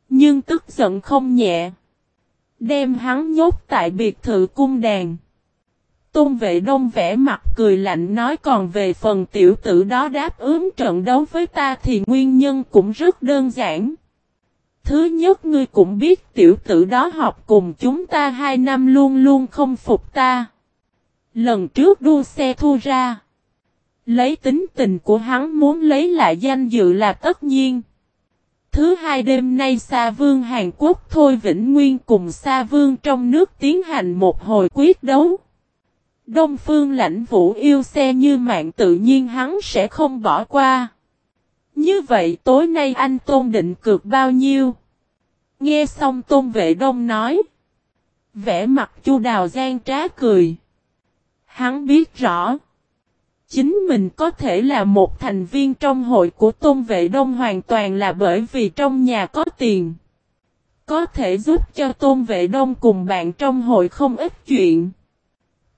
Nhưng tức giận không nhẹ. Đem hắn nhốt tại biệt thự cung đàn. Tôn vệ đông vẽ mặt cười lạnh nói còn về phần tiểu tử đó đáp ứng trận đấu với ta thì nguyên nhân cũng rất đơn giản. Thứ nhất, ngươi cũng biết tiểu tử đó học cùng chúng ta hai năm luôn luôn không phục ta. Lần trước đua xe thua ra. Lấy tính tình của hắn muốn lấy lại danh dự là tất nhiên. Thứ hai, đêm nay Sa Vương Hàn Quốc Thôi Vĩnh Nguyên cùng Sa Vương trong nước tiến hành một hồi quyết đấu. Đông Phương lãnh vũ yêu xe như mạng tự nhiên hắn sẽ không bỏ qua. Như vậy tối nay anh Tôn định cược bao nhiêu? Nghe xong Tôn Vệ Đông nói. Vẽ mặt chu đào gian trá cười. Hắn biết rõ. Chính mình có thể là một thành viên trong hội của Tôn Vệ Đông hoàn toàn là bởi vì trong nhà có tiền. Có thể giúp cho Tôn Vệ Đông cùng bạn trong hội không ít chuyện.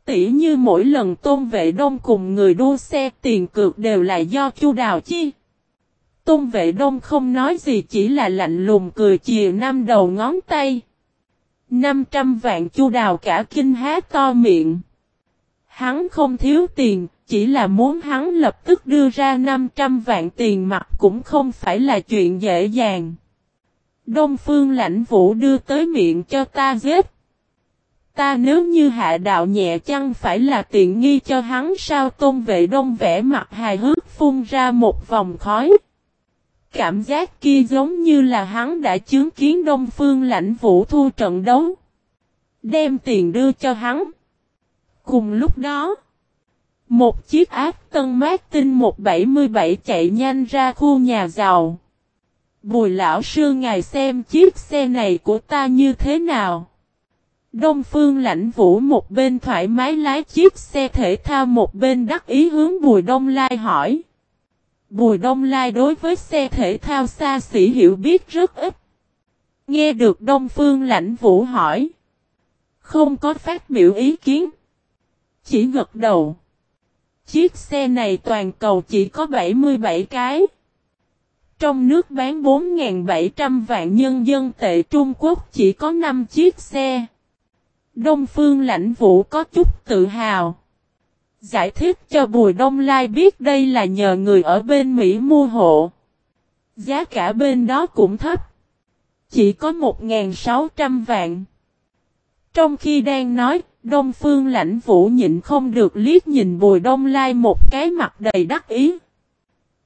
Tỉ như mỗi lần Tôn Vệ Đông cùng người đua xe tiền cược đều là do Chu Đào chi. Tôn Vệ Đông không nói gì chỉ là lạnh lùng cười chìa năm đầu ngón tay. 500 vạn Chu Đào cả kinh há to miệng. Hắn không thiếu tiền, chỉ là muốn hắn lập tức đưa ra 500 vạn tiền mặt cũng không phải là chuyện dễ dàng. Đông Phương lãnh vũ đưa tới miệng cho ta giết. Ta nếu như hạ đạo nhẹ chăng phải là tiện nghi cho hắn sao tôn vệ đông vẽ mặt hài hước phun ra một vòng khói. Cảm giác kia giống như là hắn đã chứng kiến Đông Phương lãnh vũ thu trận đấu. Đem tiền đưa cho hắn. Cùng lúc đó, một chiếc áp tân Martin 177 chạy nhanh ra khu nhà giàu. Bùi lão sư ngài xem chiếc xe này của ta như thế nào. Đông Phương lãnh vũ một bên thoải mái lái chiếc xe thể thao một bên đắc ý hướng Bùi Đông Lai hỏi. Bùi Đông Lai đối với xe thể thao xa xỉ hiểu biết rất ít. Nghe được Đông Phương lãnh vũ hỏi. Không có phát biểu ý kiến. Chỉ gật đầu. Chiếc xe này toàn cầu chỉ có 77 cái. Trong nước bán 4.700 vạn nhân dân tệ Trung Quốc chỉ có 5 chiếc xe. Đông Phương lãnh vũ có chút tự hào. Giải thích cho Bùi Đông Lai biết đây là nhờ người ở bên Mỹ mua hộ. Giá cả bên đó cũng thấp. Chỉ có 1.600 vạn. Trong khi đang nói, Đông Phương lãnh vũ nhịn không được liếc nhìn Bùi Đông Lai một cái mặt đầy đắc ý.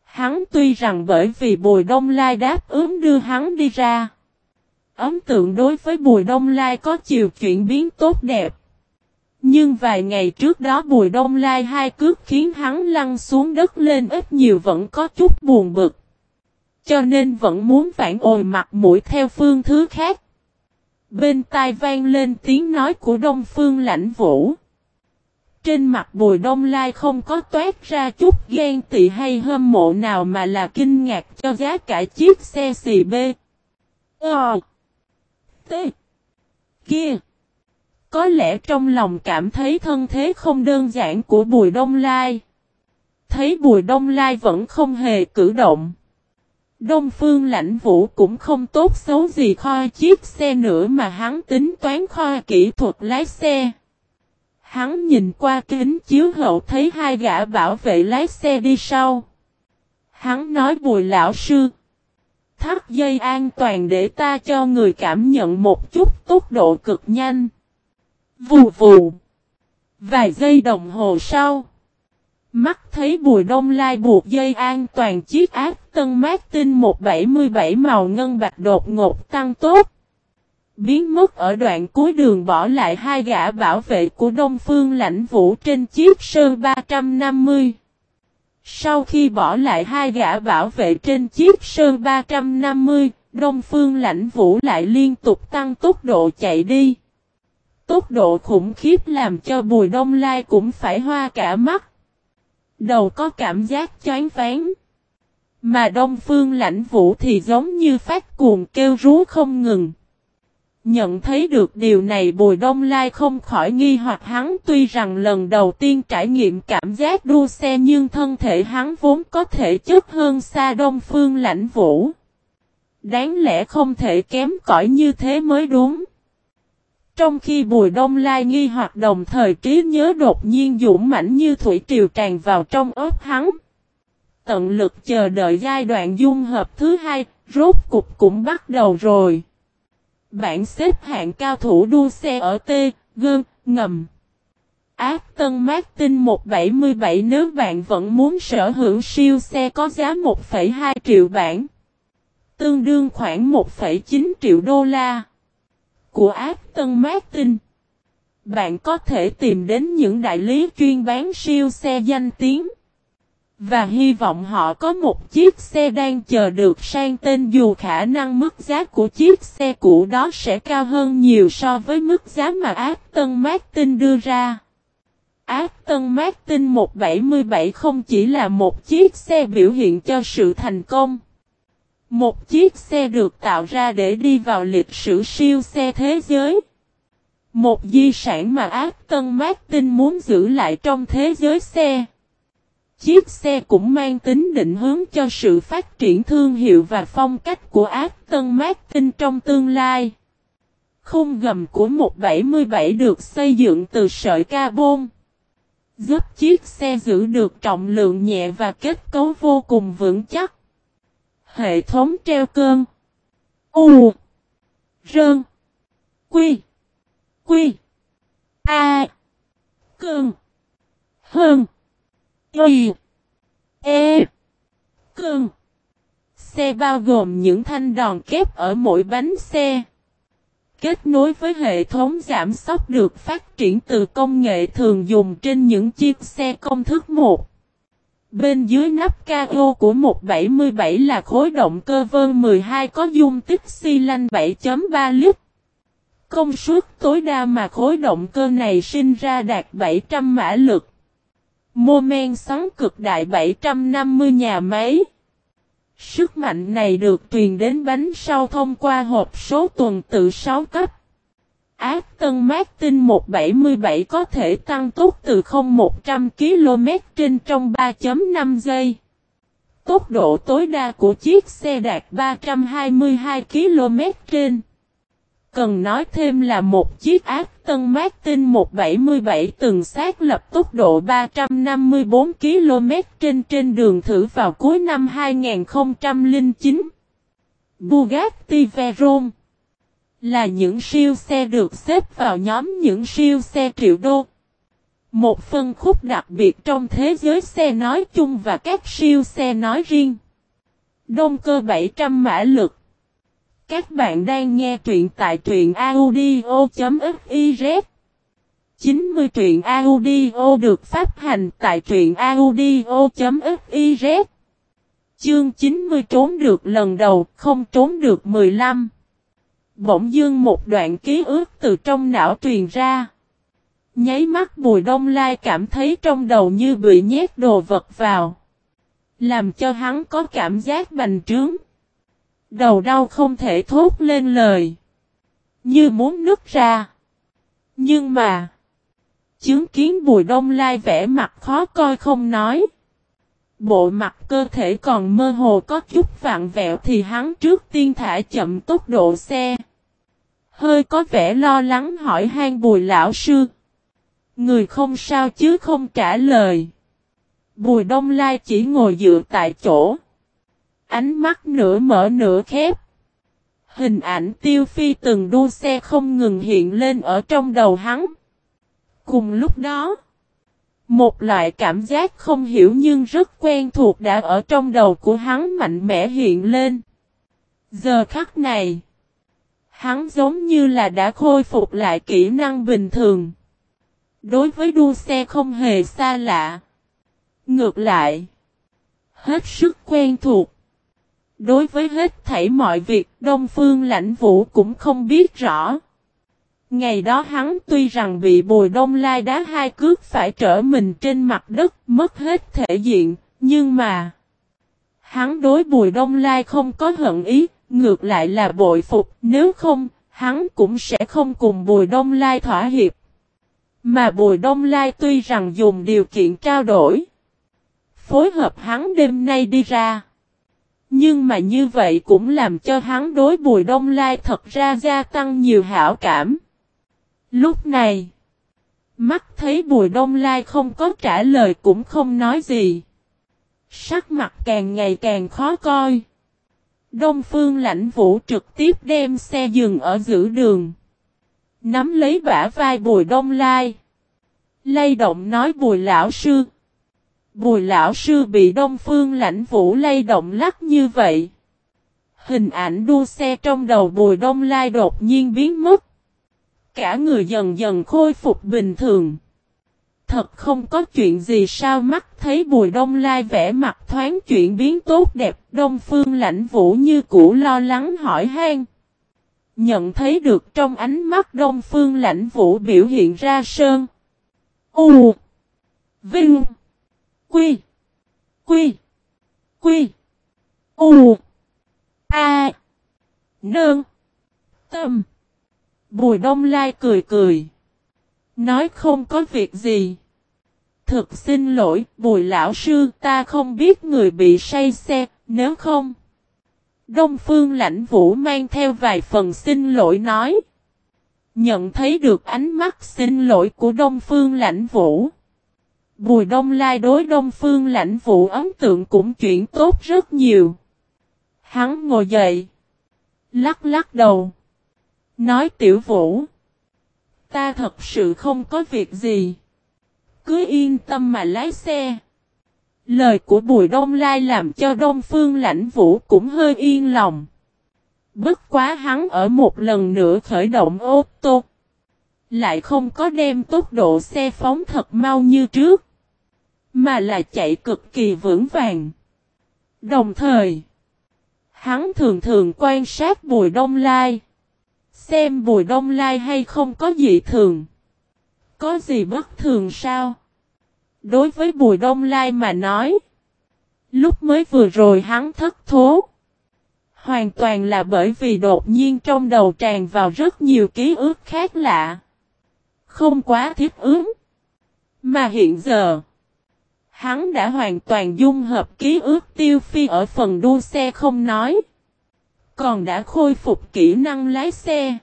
Hắn tuy rằng bởi vì Bùi Đông Lai đáp ứng đưa hắn đi ra. Ấn tượng đối với Bùi Đông Lai có chiều chuyển biến tốt đẹp. Nhưng vài ngày trước đó Bùi Đông Lai hai cước khiến hắn lăn xuống đất lên ít nhiều vẫn có chút buồn bực. Cho nên vẫn muốn phản ồi mặt mũi theo phương thứ khác. Bên tai vang lên tiếng nói của Đông Phương lãnh vũ. Trên mặt Bùi Đông Lai không có toát ra chút ghen tị hay hâm mộ nào mà là kinh ngạc cho giá cả chiếc xe xì bê. Ờ tê. Kia. Có lẽ trong lòng cảm thấy thân thế không đơn giản của Bùi Đông Lai. Thấy Bùi Đông Lai vẫn không hề cử động. Đông Phương lãnh vũ cũng không tốt xấu gì kho chiếc xe nữa mà hắn tính toán kho kỹ thuật lái xe. Hắn nhìn qua kính chiếu hậu thấy hai gã bảo vệ lái xe đi sau. Hắn nói, bùi lão sư. Thắt dây an toàn để ta cho người cảm nhận một chút tốc độ cực nhanh. Vù vù. Vài giây đồng hồ sau. Mắt thấy Bùi Đông Lai buộc dây an toàn chiếc ác tân Martin 177 màu ngân bạch đột ngột tăng tốt. Biến mất ở đoạn cuối đường bỏ lại hai gã bảo vệ của Đông Phương lãnh vũ trên chiếc sơ 350. Sau khi bỏ lại hai gã bảo vệ trên chiếc Sơn 350, Đông Phương lãnh vũ lại liên tục tăng tốc độ chạy đi. Tốc độ khủng khiếp làm cho Bùi Đông Lai cũng phải hoa cả mắt. Đầu có cảm giác choáng váng. Mà Đông Phương lãnh vũ thì giống như phát cuồng kêu rú không ngừng. Nhận thấy được điều này Bùi Đông Lai không khỏi nghi hoặc hắn tuy rằng lần đầu tiên trải nghiệm cảm giác đua xe nhưng thân thể hắn vốn có thể chất hơn xa Đông Phương lãnh vũ. Đáng lẽ không thể kém cỏi như thế mới đúng. Trong khi Bùi Đông Lai nghi hoặc đồng thời trí nhớ đột nhiên dũng mãnh như thủy triều tràn vào trong ớt hắn. Tận lực chờ đợi giai đoạn dung hợp thứ hai, rốt cục cũng bắt đầu rồi. Bản xếp hạng cao thủ đua xe ở T, gơn, ngầm. Aston Martin 177 nếu bạn vẫn muốn sở hữu siêu xe có giá 1,2 triệu bảng. Tương đương khoảng 1,9 triệu đô la. Của Aston Martin. Bạn có thể tìm đến những đại lý chuyên bán siêu xe danh tiếng. Và hy vọng họ có một chiếc xe đang chờ được sang tên dù khả năng mức giá của chiếc xe cũ đó sẽ cao hơn nhiều so với mức giá mà Aston Martin đưa ra. Aston Martin 177 không chỉ là một chiếc xe biểu hiện cho sự thành công. Một chiếc xe được tạo ra để đi vào lịch sử siêu xe thế giới. Một di sản mà Aston Martin muốn giữ lại trong thế giới xe. Chiếc xe cũng mang tính định hướng cho sự phát triển thương hiệu và phong cách của Aston Martin trong tương lai. Khung gầm của 177 được xây dựng từ sợi carbon. Giúp chiếc xe giữ được trọng lượng nhẹ và kết cấu vô cùng vững chắc. Hệ thống treo cơn. U. Rơn. Quy. Quy. A. Cơn. Hơn. Y. E. Cưng Xe bao gồm những thanh đòn kép ở mỗi bánh xe. Kết nối với hệ thống giảm sóc được phát triển từ công nghệ thường dùng trên những chiếc xe công thức 1. Bên dưới nắp cago của 177 là khối động cơ vơn 12 có dung tích xi lanh 7.3 lít. Công suất tối đa mà khối động cơ này sinh ra đạt 700 mã lực. Mô men xoắn cực đại 750 nhà máy. Sức mạnh này được truyền đến bánh sau thông qua hộp số tuần tự 6 cấp. Aston Martin 177 có thể tăng tốc từ 0-100 km trên trong 3.5 giây. Tốc độ tối đa của chiếc xe đạt 322 km trên. Cần nói thêm là một chiếc Aston Martin 177 từng xác lập tốc độ 354 km trên trên đường thử vào cuối năm 2009. Bugatti Veyron là những siêu xe được xếp vào nhóm những siêu xe triệu đô. Một phân khúc đặc biệt trong thế giới xe nói chung và các siêu xe nói riêng. Đông cơ 700 mã lực. Các bạn đang nghe truyện tại truyện audio.fiz 90 truyện audio được phát hành tại truyện audio.fiz Chương 90 trốn được lần đầu, không trốn được 15 Bỗng dưng một đoạn ký ức từ trong não truyền ra. Nháy mắt Bùi Đông Lai cảm thấy trong đầu như bị nhét đồ vật vào. Làm cho hắn có cảm giác bành trướng. Đầu đau không thể thốt lên lời. Như muốn nứt ra. Nhưng mà. Chứng kiến Bùi Đông Lai vẽ mặt khó coi không nói. Bộ mặt cơ thể còn mơ hồ có chút vạn vẹo thì hắn trước tiên thả chậm tốc độ xe. Hơi có vẻ lo lắng hỏi han bùi lão sư. Người không sao chứ không trả lời. Bùi đông lai chỉ ngồi dựa tại chỗ. Ánh mắt nửa mở nửa khép. Hình ảnh tiêu phi từng đua xe không ngừng hiện lên ở trong đầu hắn. Cùng lúc đó, một loại cảm giác không hiểu nhưng rất quen thuộc đã ở trong đầu của hắn mạnh mẽ hiện lên. Giờ khắc này, Hắn giống như là đã khôi phục lại kỹ năng bình thường. Đối với đua xe không hề xa lạ. Ngược lại. Hết sức quen thuộc. Đối với hết thảy mọi việc Đông Phương lãnh vũ cũng không biết rõ. Ngày đó hắn tuy rằng bị bùi đông lai đá hai cước phải trở mình trên mặt đất mất hết thể diện, nhưng mà hắn đối bùi đông lai không có hận ý, Ngược lại là bội phục, nếu không, hắn cũng sẽ không cùng Bùi Đông Lai thỏa hiệp. Mà Bùi Đông Lai tuy rằng dùng điều kiện trao đổi, phối hợp hắn đêm nay đi ra. Nhưng mà như vậy cũng làm cho hắn đối Bùi Đông Lai thật ra gia tăng nhiều hảo cảm. Lúc này, mắt thấy Bùi Đông Lai không có trả lời cũng không nói gì. Sắc mặt càng ngày càng khó coi. Đông Phương lãnh vũ trực tiếp đem xe dừng ở giữa đường. Nắm lấy bả vai Bùi Đông Lai. Lay động nói Bùi Lão Sư. Bùi Lão Sư bị Đông Phương lãnh vũ lay động lắc như vậy. Hình ảnh đua xe trong đầu Bùi Đông Lai đột nhiên biến mất. Cả người dần dần khôi phục bình thường. Thật không có chuyện gì sao mắt thấy Bùi Đông Lai vẽ mặt thoáng chuyện biến tốt đẹp, Đông Phương lãnh vũ như cũ lo lắng hỏi han. Nhận thấy được trong ánh mắt Đông Phương lãnh vũ biểu hiện ra sơn. U. Vinh. Quy. Quy. Quy. U. A. Nương. Tâm. Bùi Đông Lai cười cười. Nói không có việc gì. Thực xin lỗi, bùi lão sư, ta không biết người bị say xe, nếu không. Đông Phương lãnh vũ mang theo vài phần xin lỗi nói. Nhận thấy được ánh mắt xin lỗi của Đông Phương lãnh vũ. Bùi Đông Lai đối Đông Phương lãnh vũ ấn tượng cũng chuyển tốt rất nhiều. Hắn ngồi dậy. Lắc lắc đầu. Nói tiểu vũ. Ta thật sự không có việc gì. Cứ yên tâm mà lái xe. Lời của Bùi Đông Lai làm cho Đông Phương lãnh vũ cũng hơi yên lòng. Bất quá hắn ở một lần nữa khởi động ô tô. Lại không có đem tốc độ xe phóng thật mau như trước. Mà là chạy cực kỳ vững vàng. Đồng thời, hắn thường thường quan sát Bùi Đông Lai. Xem Bùi Đông Lai hay không có gì thường. Có gì bất thường sao? Đối với Bùi Đông Lai mà nói. Lúc mới vừa rồi hắn thất thố. Hoàn toàn là bởi vì đột nhiên trong đầu tràn vào rất nhiều ký ức khác lạ. Không quá thiết ứng. Mà hiện giờ. Hắn đã hoàn toàn dung hợp ký ức tiêu phi ở phần đua xe không nói. Còn đã khôi phục kỹ năng lái xe.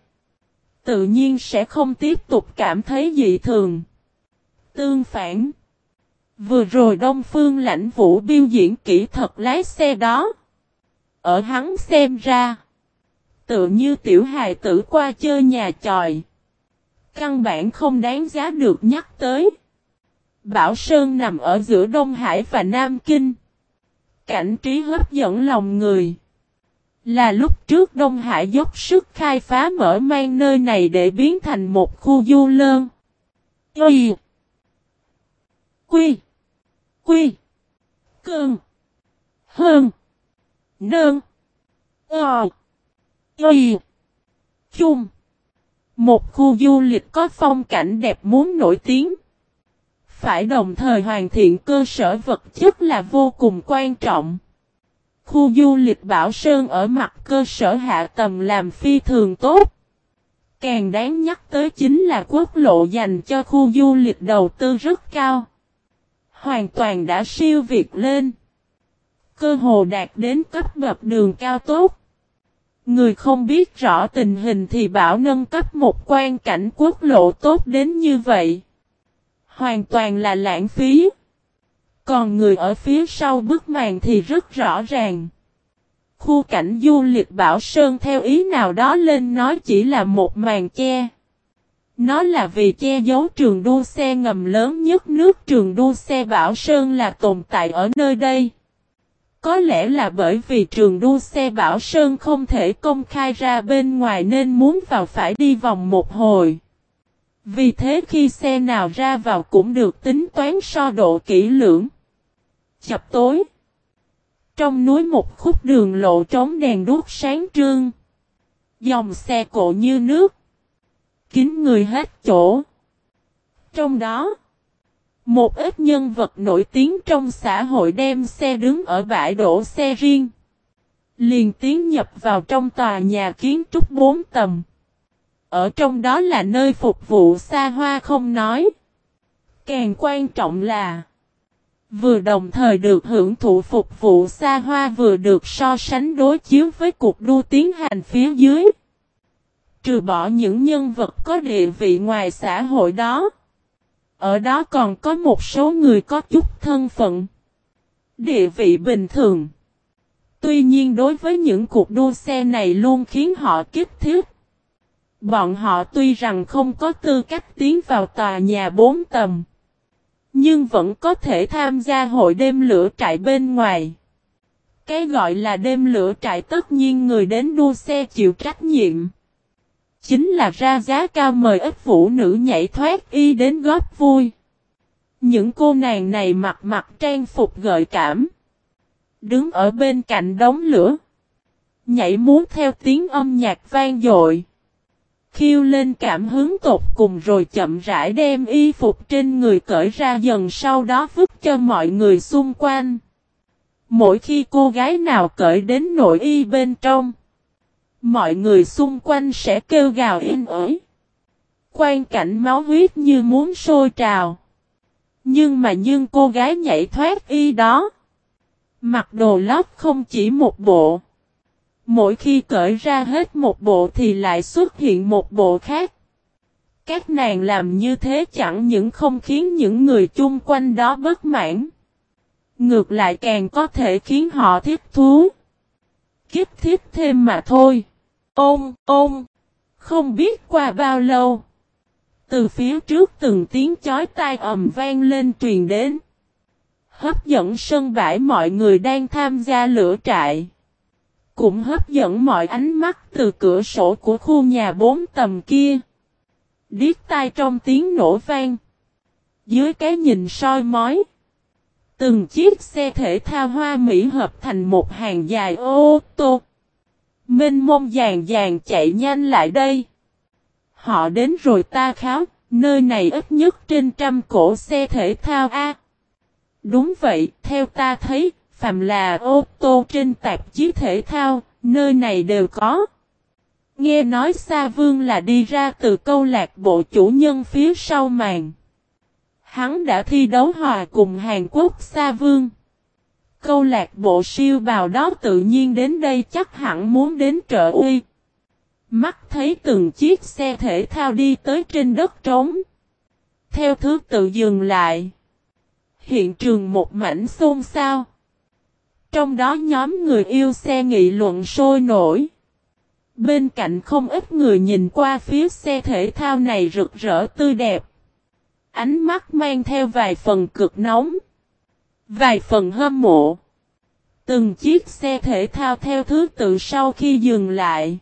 Tự nhiên sẽ không tiếp tục cảm thấy dị thường. Tương phản. Vừa rồi Đông Phương lãnh vũ biêu diễn kỹ thuật lái xe đó. Ở hắn xem ra. Tự như tiểu hài tử qua chơi nhà tròi. Căn bản không đáng giá được nhắc tới. Bảo Sơn nằm ở giữa Đông Hải và Nam Kinh. Cảnh trí hấp dẫn lòng người. Là lúc trước Đông Hải dốc sức khai phá mở mang nơi này để biến thành một khu du lơn. Quy, Quy. Quy. cường, Hơn. Nơn. Ờ. quy, Chung. Một khu du lịch có phong cảnh đẹp muốn nổi tiếng. Phải đồng thời hoàn thiện cơ sở vật chất là vô cùng quan trọng. Khu du lịch Bảo Sơn ở mặt cơ sở hạ tầng làm phi thường tốt. Càng đáng nhắc tới chính là quốc lộ dành cho khu du lịch đầu tư rất cao. Hoàn toàn đã siêu việt lên. Cơ hồ đạt đến cấp bậc đường cao tốt. Người không biết rõ tình hình thì bảo nâng cấp một quan cảnh quốc lộ tốt đến như vậy. Hoàn toàn là lãng phí. Còn người ở phía sau bức màn thì rất rõ ràng. Khu cảnh du lịch Bảo Sơn theo ý nào đó lên nói chỉ là một màn che. Nó là vì che giấu trường đua xe ngầm lớn nhất nước trường đua xe Bảo Sơn là tồn tại ở nơi đây. Có lẽ là bởi vì trường đua xe Bảo Sơn không thể công khai ra bên ngoài nên muốn vào phải đi vòng một hồi. Vì thế khi xe nào ra vào cũng được tính toán so độ kỹ lưỡng. Chập tối. Trong núi một khúc đường lộ trống đèn đuốc sáng trương. Dòng xe cộ như nước. Kín người hết chỗ. Trong đó. Một ít nhân vật nổi tiếng trong xã hội đem xe đứng ở bãi đổ xe riêng. Liền tiến nhập vào trong tòa nhà kiến trúc bốn tầng. Ở trong đó là nơi phục vụ xa hoa không nói. Càng quan trọng là, Vừa đồng thời được hưởng thụ phục vụ xa hoa vừa được so sánh đối chiếu với cuộc đua tiến hành phía dưới. Trừ bỏ những nhân vật có địa vị ngoài xã hội đó. Ở đó còn có một số người có chút thân phận. Địa vị bình thường. Tuy nhiên đối với những cuộc đua xe này luôn khiến họ kích thiết. Bọn họ tuy rằng không có tư cách tiến vào tòa nhà bốn tầng. Nhưng vẫn có thể tham gia hội đêm lửa trại bên ngoài. Cái gọi là đêm lửa trại tất nhiên người đến đua xe chịu trách nhiệm. Chính là ra giá cao mời ít phụ nữ nhảy thoát y đến góp vui. Những cô nàng này mặc mặc trang phục gợi cảm. Đứng ở bên cạnh đống lửa. Nhảy muốn theo tiếng âm nhạc vang dội. Khiêu lên cảm hứng tột cùng rồi chậm rãi đem y phục trên người cởi ra dần sau đó vứt cho mọi người xung quanh. Mỗi khi cô gái nào cởi đến nội y bên trong, mọi người xung quanh sẽ kêu gào in ới. Quan cảnh máu huyết như muốn sôi trào. Nhưng mà nhưng cô gái nhảy thoát y đó. Mặc đồ lót không chỉ một bộ. Mỗi khi cởi ra hết một bộ thì lại xuất hiện một bộ khác. Các nàng làm như thế chẳng những không khiến những người chung quanh đó bất mãn. Ngược lại càng có thể khiến họ thích thú. Kiếp thiết thêm mà thôi. Ôm, ôm. Không biết qua bao lâu. Từ phía trước từng tiếng chói tai ầm vang lên truyền đến. Hấp dẫn sân bãi mọi người đang tham gia lửa trại. Cũng hấp dẫn mọi ánh mắt từ cửa sổ của khu nhà bốn tầm kia. Điếc tai trong tiếng nổ vang. Dưới cái nhìn soi mói. Từng chiếc xe thể thao hoa Mỹ hợp thành một hàng dài ô tô. Minh mông dàn vàng chạy nhanh lại đây. Họ đến rồi ta kháo, nơi này ít nhất trên trăm cổ xe thể thao A. Đúng vậy, theo ta thấy, phàm là ô tô trên tạp chí thể thao, nơi này đều có. Nghe nói Sa Vương là đi ra từ câu lạc bộ chủ nhân phía sau màn. Hắn đã thi đấu hòa cùng Hàn Quốc Sa Vương. Câu lạc bộ siêu bào đó tự nhiên đến đây chắc hẳn muốn đến trợ uy. Mắt thấy từng chiếc xe thể thao đi tới trên đất trống. Theo thứ tự dừng lại. Hiện trường một mảnh xôn xao. Trong đó nhóm người yêu xe nghị luận sôi nổi. Bên cạnh không ít người nhìn qua phía xe thể thao này rực rỡ tươi đẹp. Ánh mắt mang theo vài phần cực nóng. Vài phần hâm mộ. Từng chiếc xe thể thao theo thứ tự sau khi dừng lại.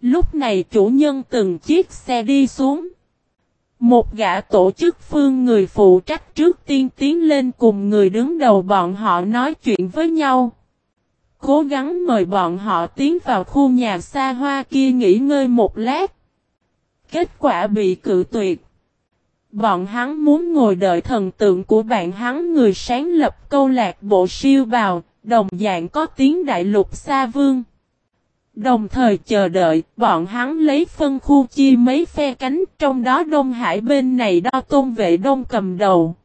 Lúc này chủ nhân từng chiếc xe đi xuống. Một gã tổ chức phương người phụ trách trước tiên tiến lên cùng người đứng đầu bọn họ nói chuyện với nhau. Cố gắng mời bọn họ tiến vào khu nhà xa hoa kia nghỉ ngơi một lát. Kết quả bị cự tuyệt. Bọn hắn muốn ngồi đợi thần tượng của bạn hắn người sáng lập câu lạc bộ siêu bào, đồng dạng có tiếng đại lục xa vương. Đồng thời chờ đợi, bọn hắn lấy phân khu chia mấy phe cánh, trong đó Đông Hải bên này đo tôn vệ đông cầm đầu.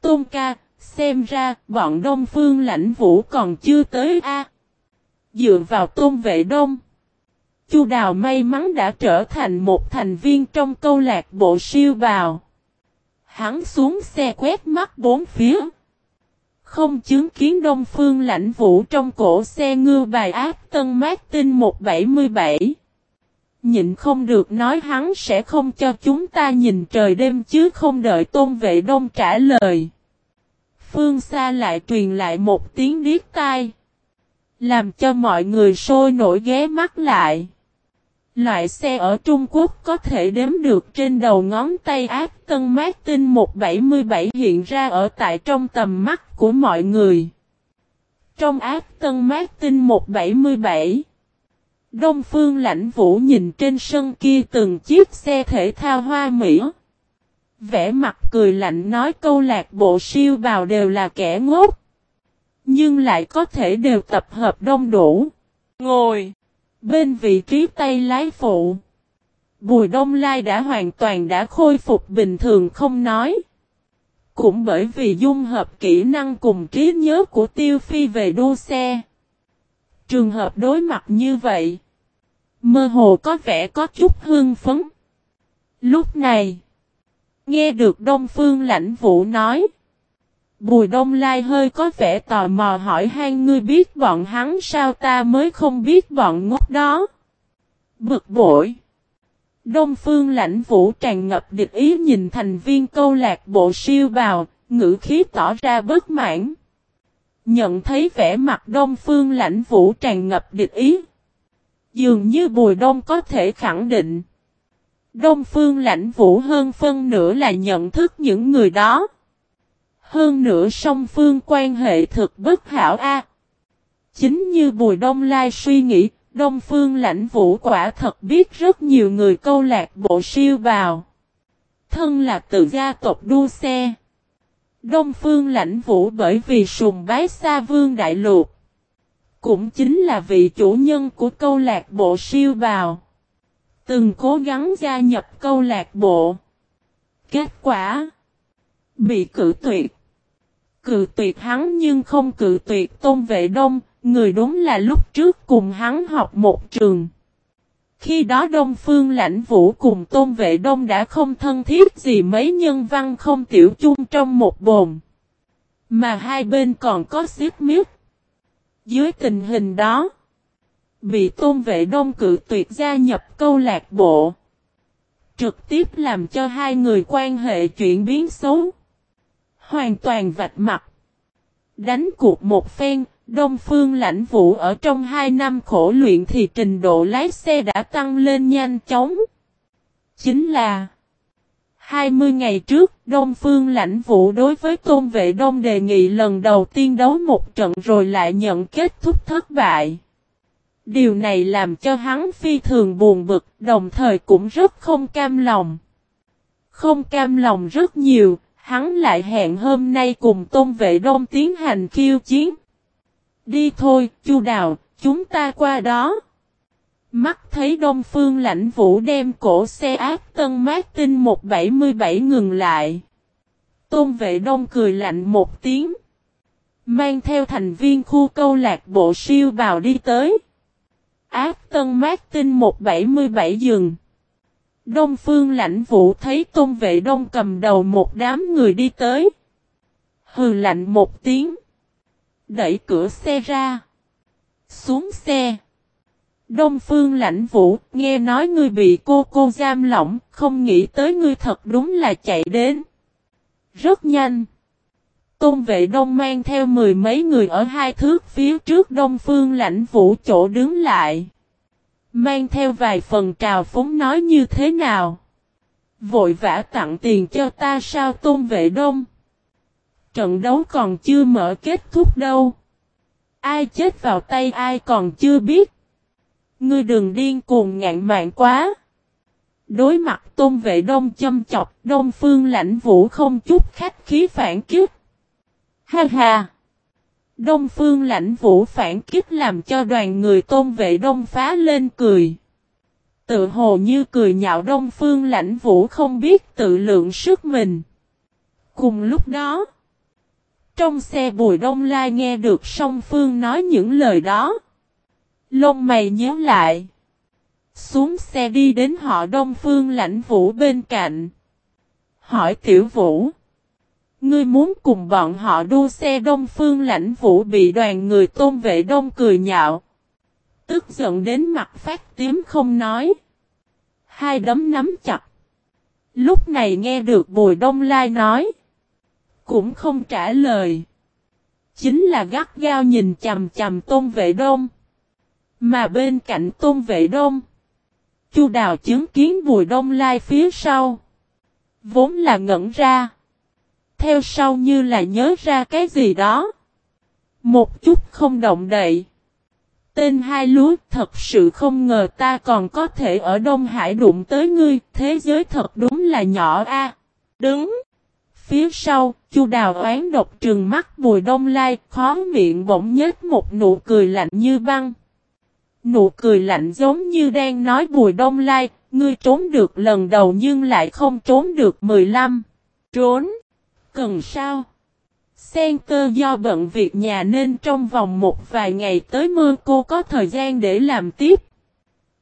Tôn ca, xem ra, bọn Đông Phương lãnh vũ còn chưa tới a. Dựa vào tôn vệ đông. Chu Đào may mắn đã trở thành một thành viên trong câu lạc bộ siêu bào. Hắn xuống xe quét mắt bốn phía. Không chứng kiến Đông Phương lãnh vũ trong cổ xe ngư bài ác Tân Martin 177. Nhịn không được nói hắn sẽ không cho chúng ta nhìn trời đêm chứ không đợi tôn vệ đông trả lời. Phương xa lại truyền lại một tiếng điếc tai. Làm cho mọi người sôi nổi ghé mắt lại. Loại xe ở Trung Quốc có thể đếm được trên đầu ngón tay ác Tân Martin 177 hiện ra ở tại trong tầm mắt của mọi người. Trong ác Tân Martin 177, Đông Phương Lãnh Vũ nhìn trên sân kia từng chiếc xe thể thao hoa mỹ. Vẽ mặt cười lạnh nói câu lạc bộ siêu bào đều là kẻ ngốc. Nhưng lại có thể đều tập hợp đông đủ. Ngồi. Bên vị trí tay lái phụ. Bùi Đông Lai đã hoàn toàn đã khôi phục bình thường không nói. Cũng bởi vì dung hợp kỹ năng cùng trí nhớ của Tiêu Phi về đua xe. Trường hợp đối mặt như vậy. Mơ hồ có vẻ có chút hương phấn. Lúc này. Nghe được Đông Phương Lãnh Vũ nói. Bùi Đông Lai hơi có vẻ tò mò hỏi hai ngươi biết bọn hắn sao ta mới không biết bọn ngốc đó. Bực bội. Đông Phương Lãnh Vũ tràn ngập địch ý nhìn thành viên câu lạc bộ siêu bào, ngữ khí tỏ ra bất mãn. Nhận thấy vẻ mặt Đông Phương Lãnh Vũ tràn ngập địch ý. Dường như Bùi Đông có thể khẳng định. Đông Phương Lãnh Vũ hơn phân nửa là nhận thức những người đó. Hơn nữa song phương quan hệ thực bất hảo a. Chính như Bùi Đông Lai suy nghĩ, Đông Phương Lãnh Vũ quả thật biết rất nhiều người câu lạc bộ siêu vào. Thân là tự gia tộc đua xe. Đông Phương Lãnh Vũ bởi vì sùng bái xa Vương Đại Lục. Cũng chính là vị chủ nhân của câu lạc bộ siêu vào Từng cố gắng gia nhập câu lạc bộ. Kết quả. Bị cử tuyệt. Cự tuyệt hắn nhưng không cự tuyệt tôn vệ đông. Người đúng là lúc trước cùng hắn học một trường. Khi đó Đông Phương Lãnh Vũ cùng Tôn Vệ Đông đã không thân thiết gì mấy nhân văn không tiểu chung trong một bồn. Mà hai bên còn có xiết miết. Dưới tình hình đó, bị Tôn Vệ Đông cự tuyệt gia nhập câu lạc bộ. Trực tiếp làm cho hai người quan hệ chuyển biến xấu. Hoàn toàn vạch mặt. Đánh cuộc một phen, Đông Phương Lãnh Vũ ở trong 2 năm khổ luyện thì trình độ lái xe đã tăng lên nhanh chóng. Chính là 20 ngày trước, Đông Phương Lãnh Vũ đối với Tôn Vệ Đông đề nghị lần đầu tiên đấu một trận rồi lại nhận kết thúc thất bại. Điều này làm cho hắn phi thường buồn bực, đồng thời cũng rất không cam lòng. Không cam lòng rất nhiều, hắn lại hẹn hôm nay cùng Tôn Vệ Đông tiến hành khiêu chiến. Đi thôi, chu đào, chúng ta qua đó. Mắt thấy Đông Phương Lãnh Vũ đem cổ xe ác tân Martin 177 ngừng lại. Tôn vệ đông cười lạnh một tiếng. Mang theo thành viên khu câu lạc bộ siêu bào đi tới. Ác tân Martin 177 dừng. Đông Phương Lãnh Vũ thấy Tôn vệ đông cầm đầu một đám người đi tới. Hừ lạnh một tiếng. Đẩy cửa xe ra. Xuống xe. Đông Phương Lãnh Vũ, nghe nói ngươi bị cô cô giam lỏng, không nghĩ tới ngươi thật đúng là chạy đến. Rất nhanh. Tôn vệ đông mang theo mười mấy người ở hai thước phía trước Đông Phương Lãnh Vũ chỗ đứng lại. Mang theo vài phần trào phúng nói như thế nào. Vội vã tặng tiền cho ta sao Tôn vệ đông trận đấu còn chưa mở kết thúc đâu. Ai chết vào tay ai còn chưa biết. Ngươi đừng điên cuồng ngạn mạn quá. Đối mặt tôn vệ đông châm chọc, đông phương lãnh vũ không chút khách khí phản kích. Ha ha! Đông phương lãnh vũ phản kích làm cho đoàn người tôn vệ đông phá lên cười. Tự hồ như cười nhạo đông phương lãnh vũ không biết tự lượng sức mình. Cùng lúc đó, trong xe Bùi Đông Lai nghe được song phương nói những lời đó. Lông mày nhớ lại. Xuống xe đi đến họ Đông Phương lãnh vũ bên cạnh. Hỏi Tiểu Vũ. Ngươi muốn cùng bọn họ đua xe Đông Phương lãnh vũ bị đoàn người tôn vệ đông cười nhạo. Tức giận đến mặt phát tím không nói. Hai đấm nắm chặt. Lúc này nghe được Bùi Đông Lai nói cũng không trả lời. Chính là gắt gao nhìn chầm chầm tôn vệ đông. Mà bên cạnh tôn vệ đông. Chu đào chứng kiến bùi đông lai phía sau. Vốn là ngẩn ra. Theo sau như là nhớ ra cái gì đó. Một chút không động đậy. Tên hai lúa thật sự không ngờ ta còn có thể ở Đông Hải đụng tới ngươi. Thế giới thật đúng là nhỏ a. Đứng. Phía sau, Chu Đào oán độc trừng mắt Bùi Đông Lai, khó miệng bỗng nhếch một nụ cười lạnh như băng. Nụ cười lạnh giống như đang nói Bùi Đông Lai, ngươi trốn được lần đầu nhưng lại không trốn được 15. Trốn! Cần sao? Sen cơ do bận việc nhà nên trong vòng một vài ngày tới mưa cô có thời gian để làm tiếp.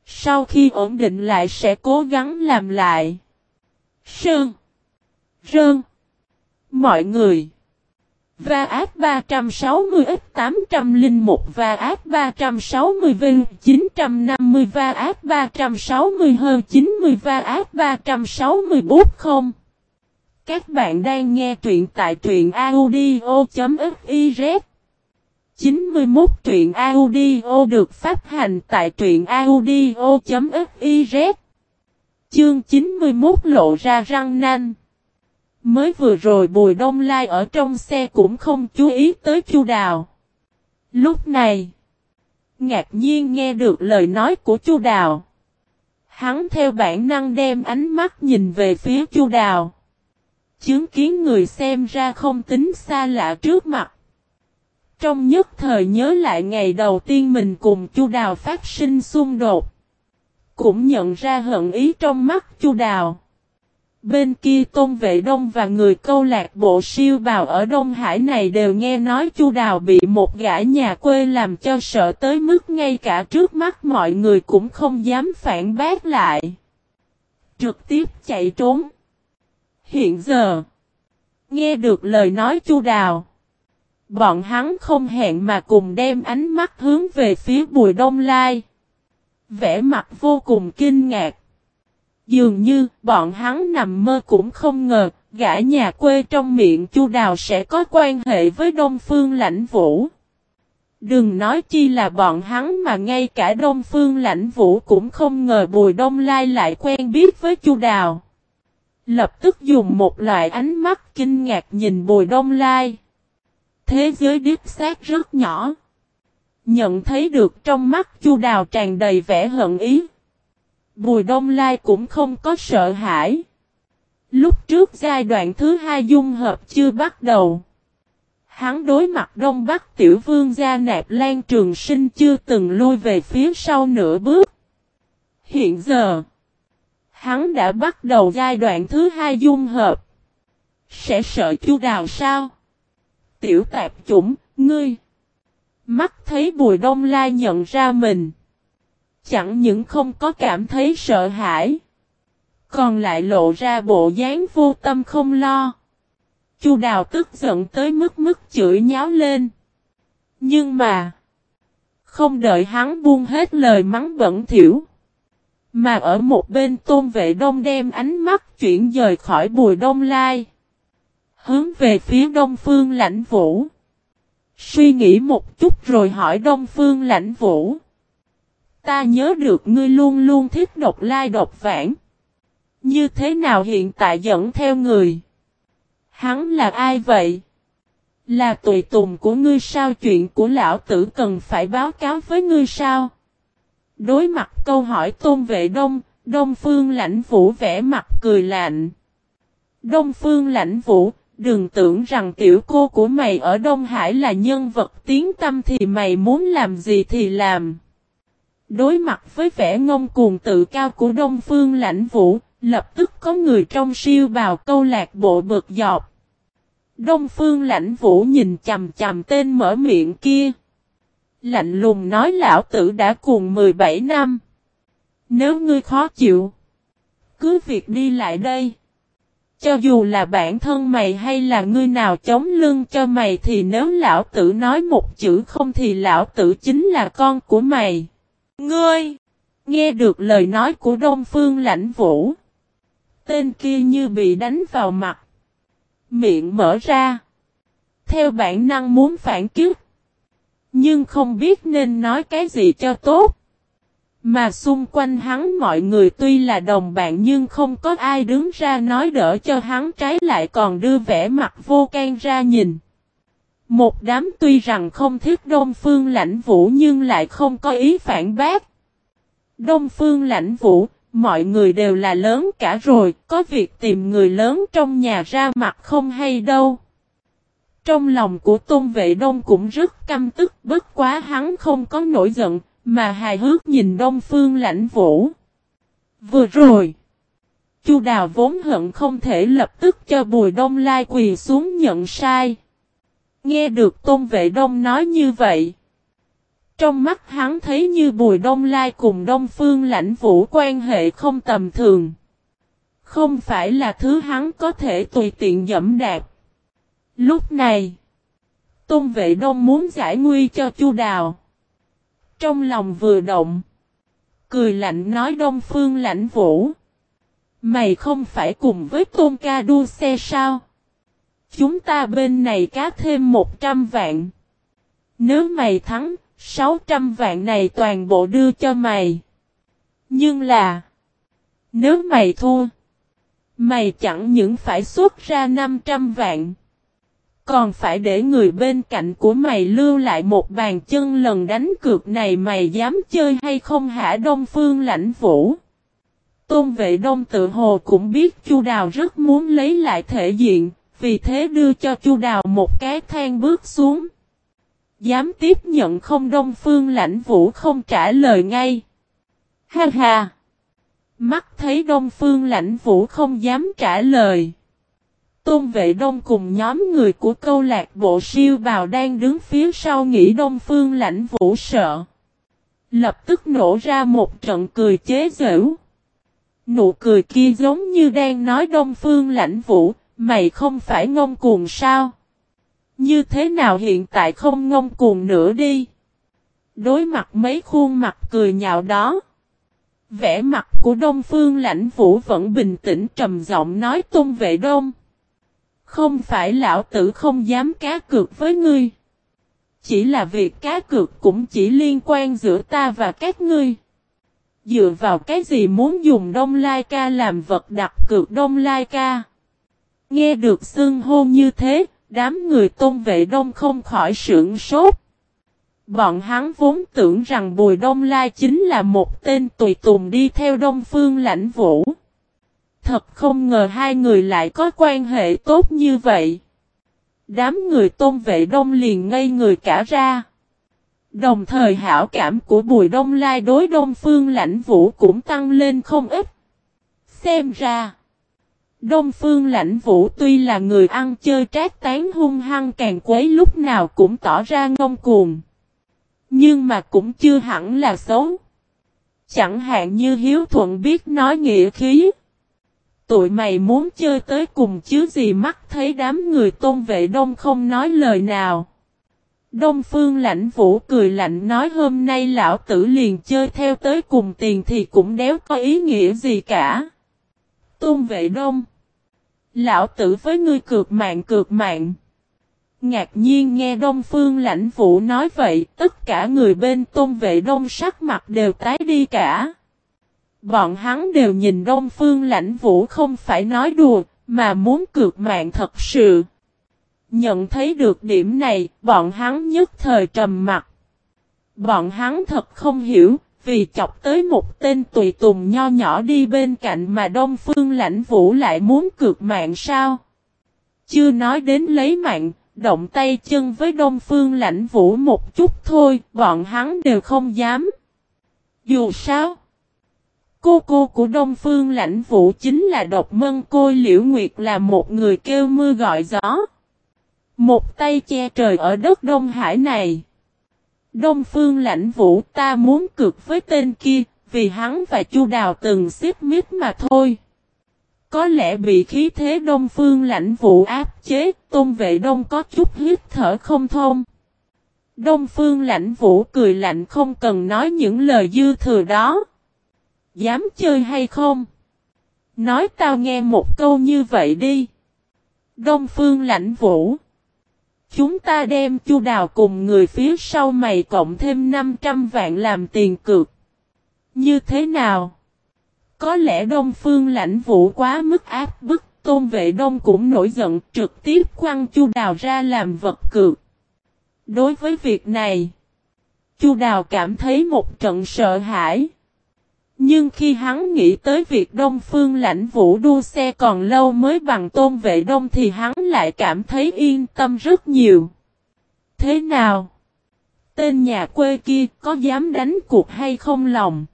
Sau khi ổn định lại sẽ cố gắng làm lại. Sơn. Rơn. Mọi người. Va áp 360X801 va áp 360 vinh 950 va áp 360 hơn 90 va áp 360 bút không. Các bạn đang nghe truyện tại truyện audio.fiz 91 truyện audio được phát hành tại truyện audio.fiz Chương 91 lộ ra răng nanh Mới vừa rồi Bùi Đông Lai ở trong xe cũng không chú ý tới Chu Đào. Lúc này, ngạc nhiên nghe được lời nói của Chu Đào. Hắn theo bản năng đem ánh mắt nhìn về phía Chu Đào. Chứng kiến người xem ra không tính xa lạ trước mặt. Trong nhất thời nhớ lại ngày đầu tiên mình cùng Chu Đào phát sinh xung đột. Cũng nhận ra hận ý trong mắt Chu Đào. Bên kia Tôn Vệ Đông và người câu lạc bộ siêu bào ở Đông Hải này đều nghe nói Chu Đào bị một gã nhà quê làm cho sợ tới mức ngay cả trước mắt mọi người cũng không dám phản bác lại. Trực tiếp chạy trốn. Hiện giờ, nghe được lời nói Chu Đào, bọn hắn không hẹn mà cùng đem ánh mắt hướng về phía Bùi Đông Lai. Vẻ mặt vô cùng kinh ngạc. Dường như bọn hắn nằm mơ cũng không ngờ, gã nhà quê trong miệng Chu Đào sẽ có quan hệ với Đông Phương Lãnh Vũ. Đừng nói chi là bọn hắn mà ngay cả Đông Phương Lãnh Vũ cũng không ngờ Bùi Đông Lai lại quen biết với Chu Đào. Lập tức dùng một loại ánh mắt kinh ngạc nhìn Bùi Đông Lai. Thế giới điếp xác rất nhỏ. Nhận thấy được trong mắt Chu Đào tràn đầy vẻ hận ý. Bùi Đông Lai cũng không có sợ hãi. Lúc trước giai đoạn thứ hai dung hợp chưa bắt đầu. Hắn đối mặt Đông Bắc Tiểu Vương gia nạp lan trường sinh chưa từng lui về phía sau nửa bước. Hiện giờ, hắn đã bắt đầu giai đoạn thứ hai dung hợp. Sẽ sợ chu đào sao? Tiểu tạp chủng, ngươi. Mắt thấy bùi đông lai nhận ra mình. Chẳng những không có cảm thấy sợ hãi. Còn lại lộ ra bộ dáng vô tâm không lo. Chu đào tức giận tới mức mức chửi nháo lên. Nhưng mà. Không đợi hắn buông hết lời mắng bẩn thiểu. Mà ở một bên tôn vệ đông đem ánh mắt chuyển dời khỏi bùi đông lai. Hướng về phía đông phương lãnh vũ. Suy nghĩ một chút rồi hỏi đông phương lãnh vũ. Ta nhớ được ngươi luôn luôn thích độc lai độc vãng. Như thế nào hiện tại dẫn theo người? Hắn là ai vậy? Là tùy tùng của ngươi sao chuyện của lão tử cần phải báo cáo với ngươi sao? Đối mặt câu hỏi tôn vệ đông, đông phương lãnh vũ vẽ mặt cười lạnh. Đông phương lãnh vũ, đừng tưởng rằng tiểu cô của mày ở Đông Hải là nhân vật tiếng tâm thì mày muốn làm gì thì làm. Đối mặt với vẻ ngông cuồng tự cao của Đông Phương Lãnh Vũ, lập tức có người trong siêu bào câu lạc bộ bực dọc. Đông Phương Lãnh Vũ nhìn chầm chầm tên mở miệng kia. Lạnh lùng nói lão tử đã cùng 17 năm. Nếu ngươi khó chịu, cứ việc đi lại đây. Cho dù là bản thân mày hay là ngươi nào chống lưng cho mày thì nếu lão tử nói một chữ không thì lão tử chính là con của mày. Ngươi! Nghe được lời nói của Đông Phương Lãnh Vũ. Tên kia như bị đánh vào mặt. Miệng mở ra. Theo bản năng muốn phản kiếp. Nhưng không biết nên nói cái gì cho tốt. Mà xung quanh hắn mọi người tuy là đồng bạn nhưng không có ai đứng ra nói đỡ cho hắn trái lại còn đưa vẻ mặt vô can ra nhìn. Một đám tuy rằng không thích Đông Phương lãnh vũ nhưng lại không có ý phản bác. Đông Phương lãnh vũ, mọi người đều là lớn cả rồi, có việc tìm người lớn trong nhà ra mặt không hay đâu. Trong lòng của Tôn Vệ Đông cũng rất căm tức bất quá hắn không có nổi giận, mà hài hước nhìn Đông Phương lãnh vũ. Vừa rồi, Chu Đào vốn hận không thể lập tức cho Bùi Đông Lai quỳ xuống nhận sai. Nghe được Tôn Vệ Đông nói như vậy. Trong mắt hắn thấy như Bùi Đông Lai cùng Đông Phương lãnh vũ quan hệ không tầm thường. Không phải là thứ hắn có thể tùy tiện dẫm đạp. Lúc này, Tôn Vệ Đông muốn giải nguy cho Chu Đào. Trong lòng vừa động, cười lạnh nói Đông Phương lãnh vũ. Mày không phải cùng với Tôn Ca đua xe sao? Chúng ta bên này cá thêm 100 vạn. Nếu mày thắng, 600 vạn này toàn bộ đưa cho mày. Nhưng là, nếu mày thua, mày chẳng những phải xuất ra 500 vạn. Còn phải để người bên cạnh của mày lưu lại một bàn chân lần đánh cược này mày dám chơi hay không hả Đông Phương lãnh vũ. Tôn vệ đông tự hồ cũng biết Chu Đào rất muốn lấy lại thể diện, vì thế đưa cho Chu Đào một cái thang bước xuống. Dám tiếp nhận không Đông Phương lãnh vũ không trả lời ngay. Ha ha! Mắt thấy Đông Phương lãnh vũ không dám trả lời. Tôn vệ đông cùng nhóm người của câu lạc bộ siêu bào đang đứng phía sau nghĩ Đông Phương lãnh vũ sợ. Lập tức nổ ra một trận cười chế giễu. Nụ cười kia giống như đang nói Đông Phương lãnh vũ, mày không phải ngông cuồng sao? Như thế nào hiện tại không ngông cuồng nữa đi? Đối mặt mấy khuôn mặt cười nhạo đó. Vẻ mặt của Đông Phương lãnh vũ vẫn bình tĩnh trầm giọng nói tôn vệ đông. Không phải lão tử không dám cá cược với ngươi. Chỉ là việc cá cược cũng chỉ liên quan giữa ta và các ngươi. Dựa vào cái gì muốn dùng Đông Lai Ca làm vật đặt cược Đông Lai Ca? Nghe được xưng hô như thế, đám người tôn vệ đông không khỏi sưởng sốt. Bọn hắn vốn tưởng rằng Bùi Đông Lai chính là một tên tùy tùng đi theo Đông Phương lãnh vũ. Thật không ngờ hai người lại có quan hệ tốt như vậy. Đám người tôn vệ đông liền ngây người cả ra. Đồng thời hảo cảm của Bùi Đông Lai đối Đông Phương lãnh vũ cũng tăng lên không ít. Xem ra, Đông Phương lãnh vũ tuy là người ăn chơi trác tán hung hăng càng quấy lúc nào cũng tỏ ra ngông cuồng. Nhưng mà cũng chưa hẳn là xấu. Chẳng hạn như Hiếu Thuận biết nói nghĩa khí. Tụi mày muốn chơi tới cùng chứ gì mắt thấy đám người tôn vệ đông không nói lời nào. Đông phương lãnh vũ cười lạnh nói hôm nay lão tử liền chơi theo tới cùng tiền thì cũng đéo có ý nghĩa gì cả. Tôn vệ đông. Lão tử với ngươi cược mạng cược mạng. Ngạc nhiên nghe Đông Phương lãnh vũ nói vậy, tất cả người bên tôn vệ đông sắc mặt đều tái đi cả. Bọn hắn đều nhìn Đông Phương lãnh vũ không phải nói đùa, mà muốn cược mạng thật sự. Nhận thấy được điểm này, bọn hắn nhất thời trầm mặt. Bọn hắn thật không hiểu, vì chọc tới một tên tùy tùng nho nhỏ đi bên cạnh mà Đông Phương lãnh vũ lại muốn cược mạng sao. Chưa nói đến lấy mạng, động tay chân với Đông Phương lãnh vũ một chút thôi, bọn hắn đều không dám. Dù sao, cô cô của Đông Phương lãnh vũ chính là độc mân côi liễu nguyệt là một người kêu mưa gọi gió. Một tay che trời ở đất Đông Hải này. Đông Phương lãnh vũ ta muốn cực với tên kia, vì hắn và Chu Đào từng xếp mít mà thôi. Có lẽ bị khí thế Đông Phương lãnh vũ áp chế, tôn vệ đông có chút hít thở không thông. Đông Phương lãnh vũ cười lạnh không cần nói những lời dư thừa đó. Dám chơi hay không? Nói tao nghe một câu như vậy đi. Đông Phương lãnh vũ. Chúng ta đem chu đào cùng người phía sau mày cộng thêm 500 vạn làm tiền cược. Như thế nào? Có lẽ Đông Phương lãnh vũ quá mức áp bức, tôn vệ đông cũng nổi giận trực tiếp quăng chu đào ra làm vật cược. Đối với việc này, chu đào cảm thấy một trận sợ hãi. Nhưng khi hắn nghĩ tới việc Đông Phương lãnh vũ đua xe còn lâu mới bằng tôn vệ đông thì hắn lại cảm thấy yên tâm rất nhiều. Thế nào? Tên nhà quê kia có dám đánh cuộc hay không lòng?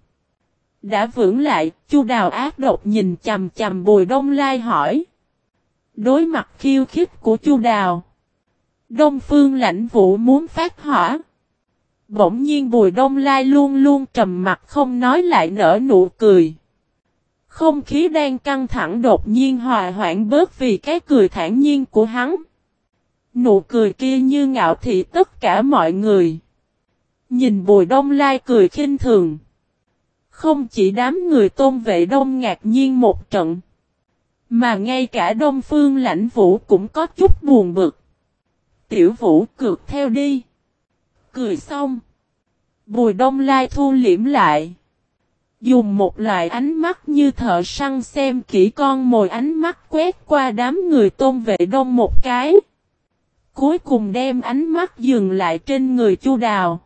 Đã vững lại, Chu Đào ác độc nhìn chầm chầm Bùi Đông Lai hỏi. Đối mặt khiêu khích của Chu Đào. Đông Phương lãnh vũ muốn phát hỏa. Bỗng nhiên Bùi Đông Lai luôn luôn trầm mặt không nói lại nở nụ cười. Không khí đang căng thẳng đột nhiên hòa hoãn bớt vì cái cười thản nhiên của hắn. Nụ cười kia như ngạo thị tất cả mọi người. Nhìn Bùi Đông Lai cười khinh thường. Không chỉ đám người tôn vệ đông ngạc nhiên một trận. Mà ngay cả Đông Phương lãnh vũ cũng có chút buồn bực. Tiểu vũ cược theo đi. Cười xong. Bùi đông lai thu liễm lại. Dùng một loại ánh mắt như thợ săn xem kỹ con mồi ánh mắt quét qua đám người tôn vệ đông một cái. Cuối cùng đem ánh mắt dừng lại trên người chu đào.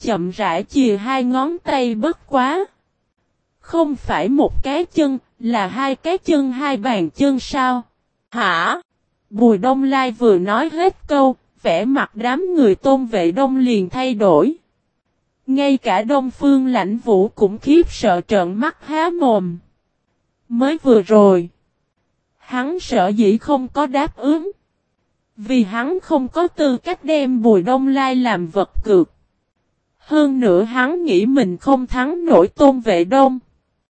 Chậm rãi chìa hai ngón tay bất quá. Không phải một cái chân, là hai cái chân hai bàn chân sao? Hả? Bùi Đông Lai vừa nói hết câu, vẻ mặt đám người tôn vệ đông liền thay đổi. Ngay cả Đông Phương lãnh vũ cũng khiếp sợ trợn mắt há mồm. Mới vừa rồi. Hắn sợ dĩ không có đáp ứng. Vì hắn không có tư cách đem Bùi Đông Lai làm vật cược. Hơn nữa hắn nghĩ mình không thắng nổi tôn vệ đông.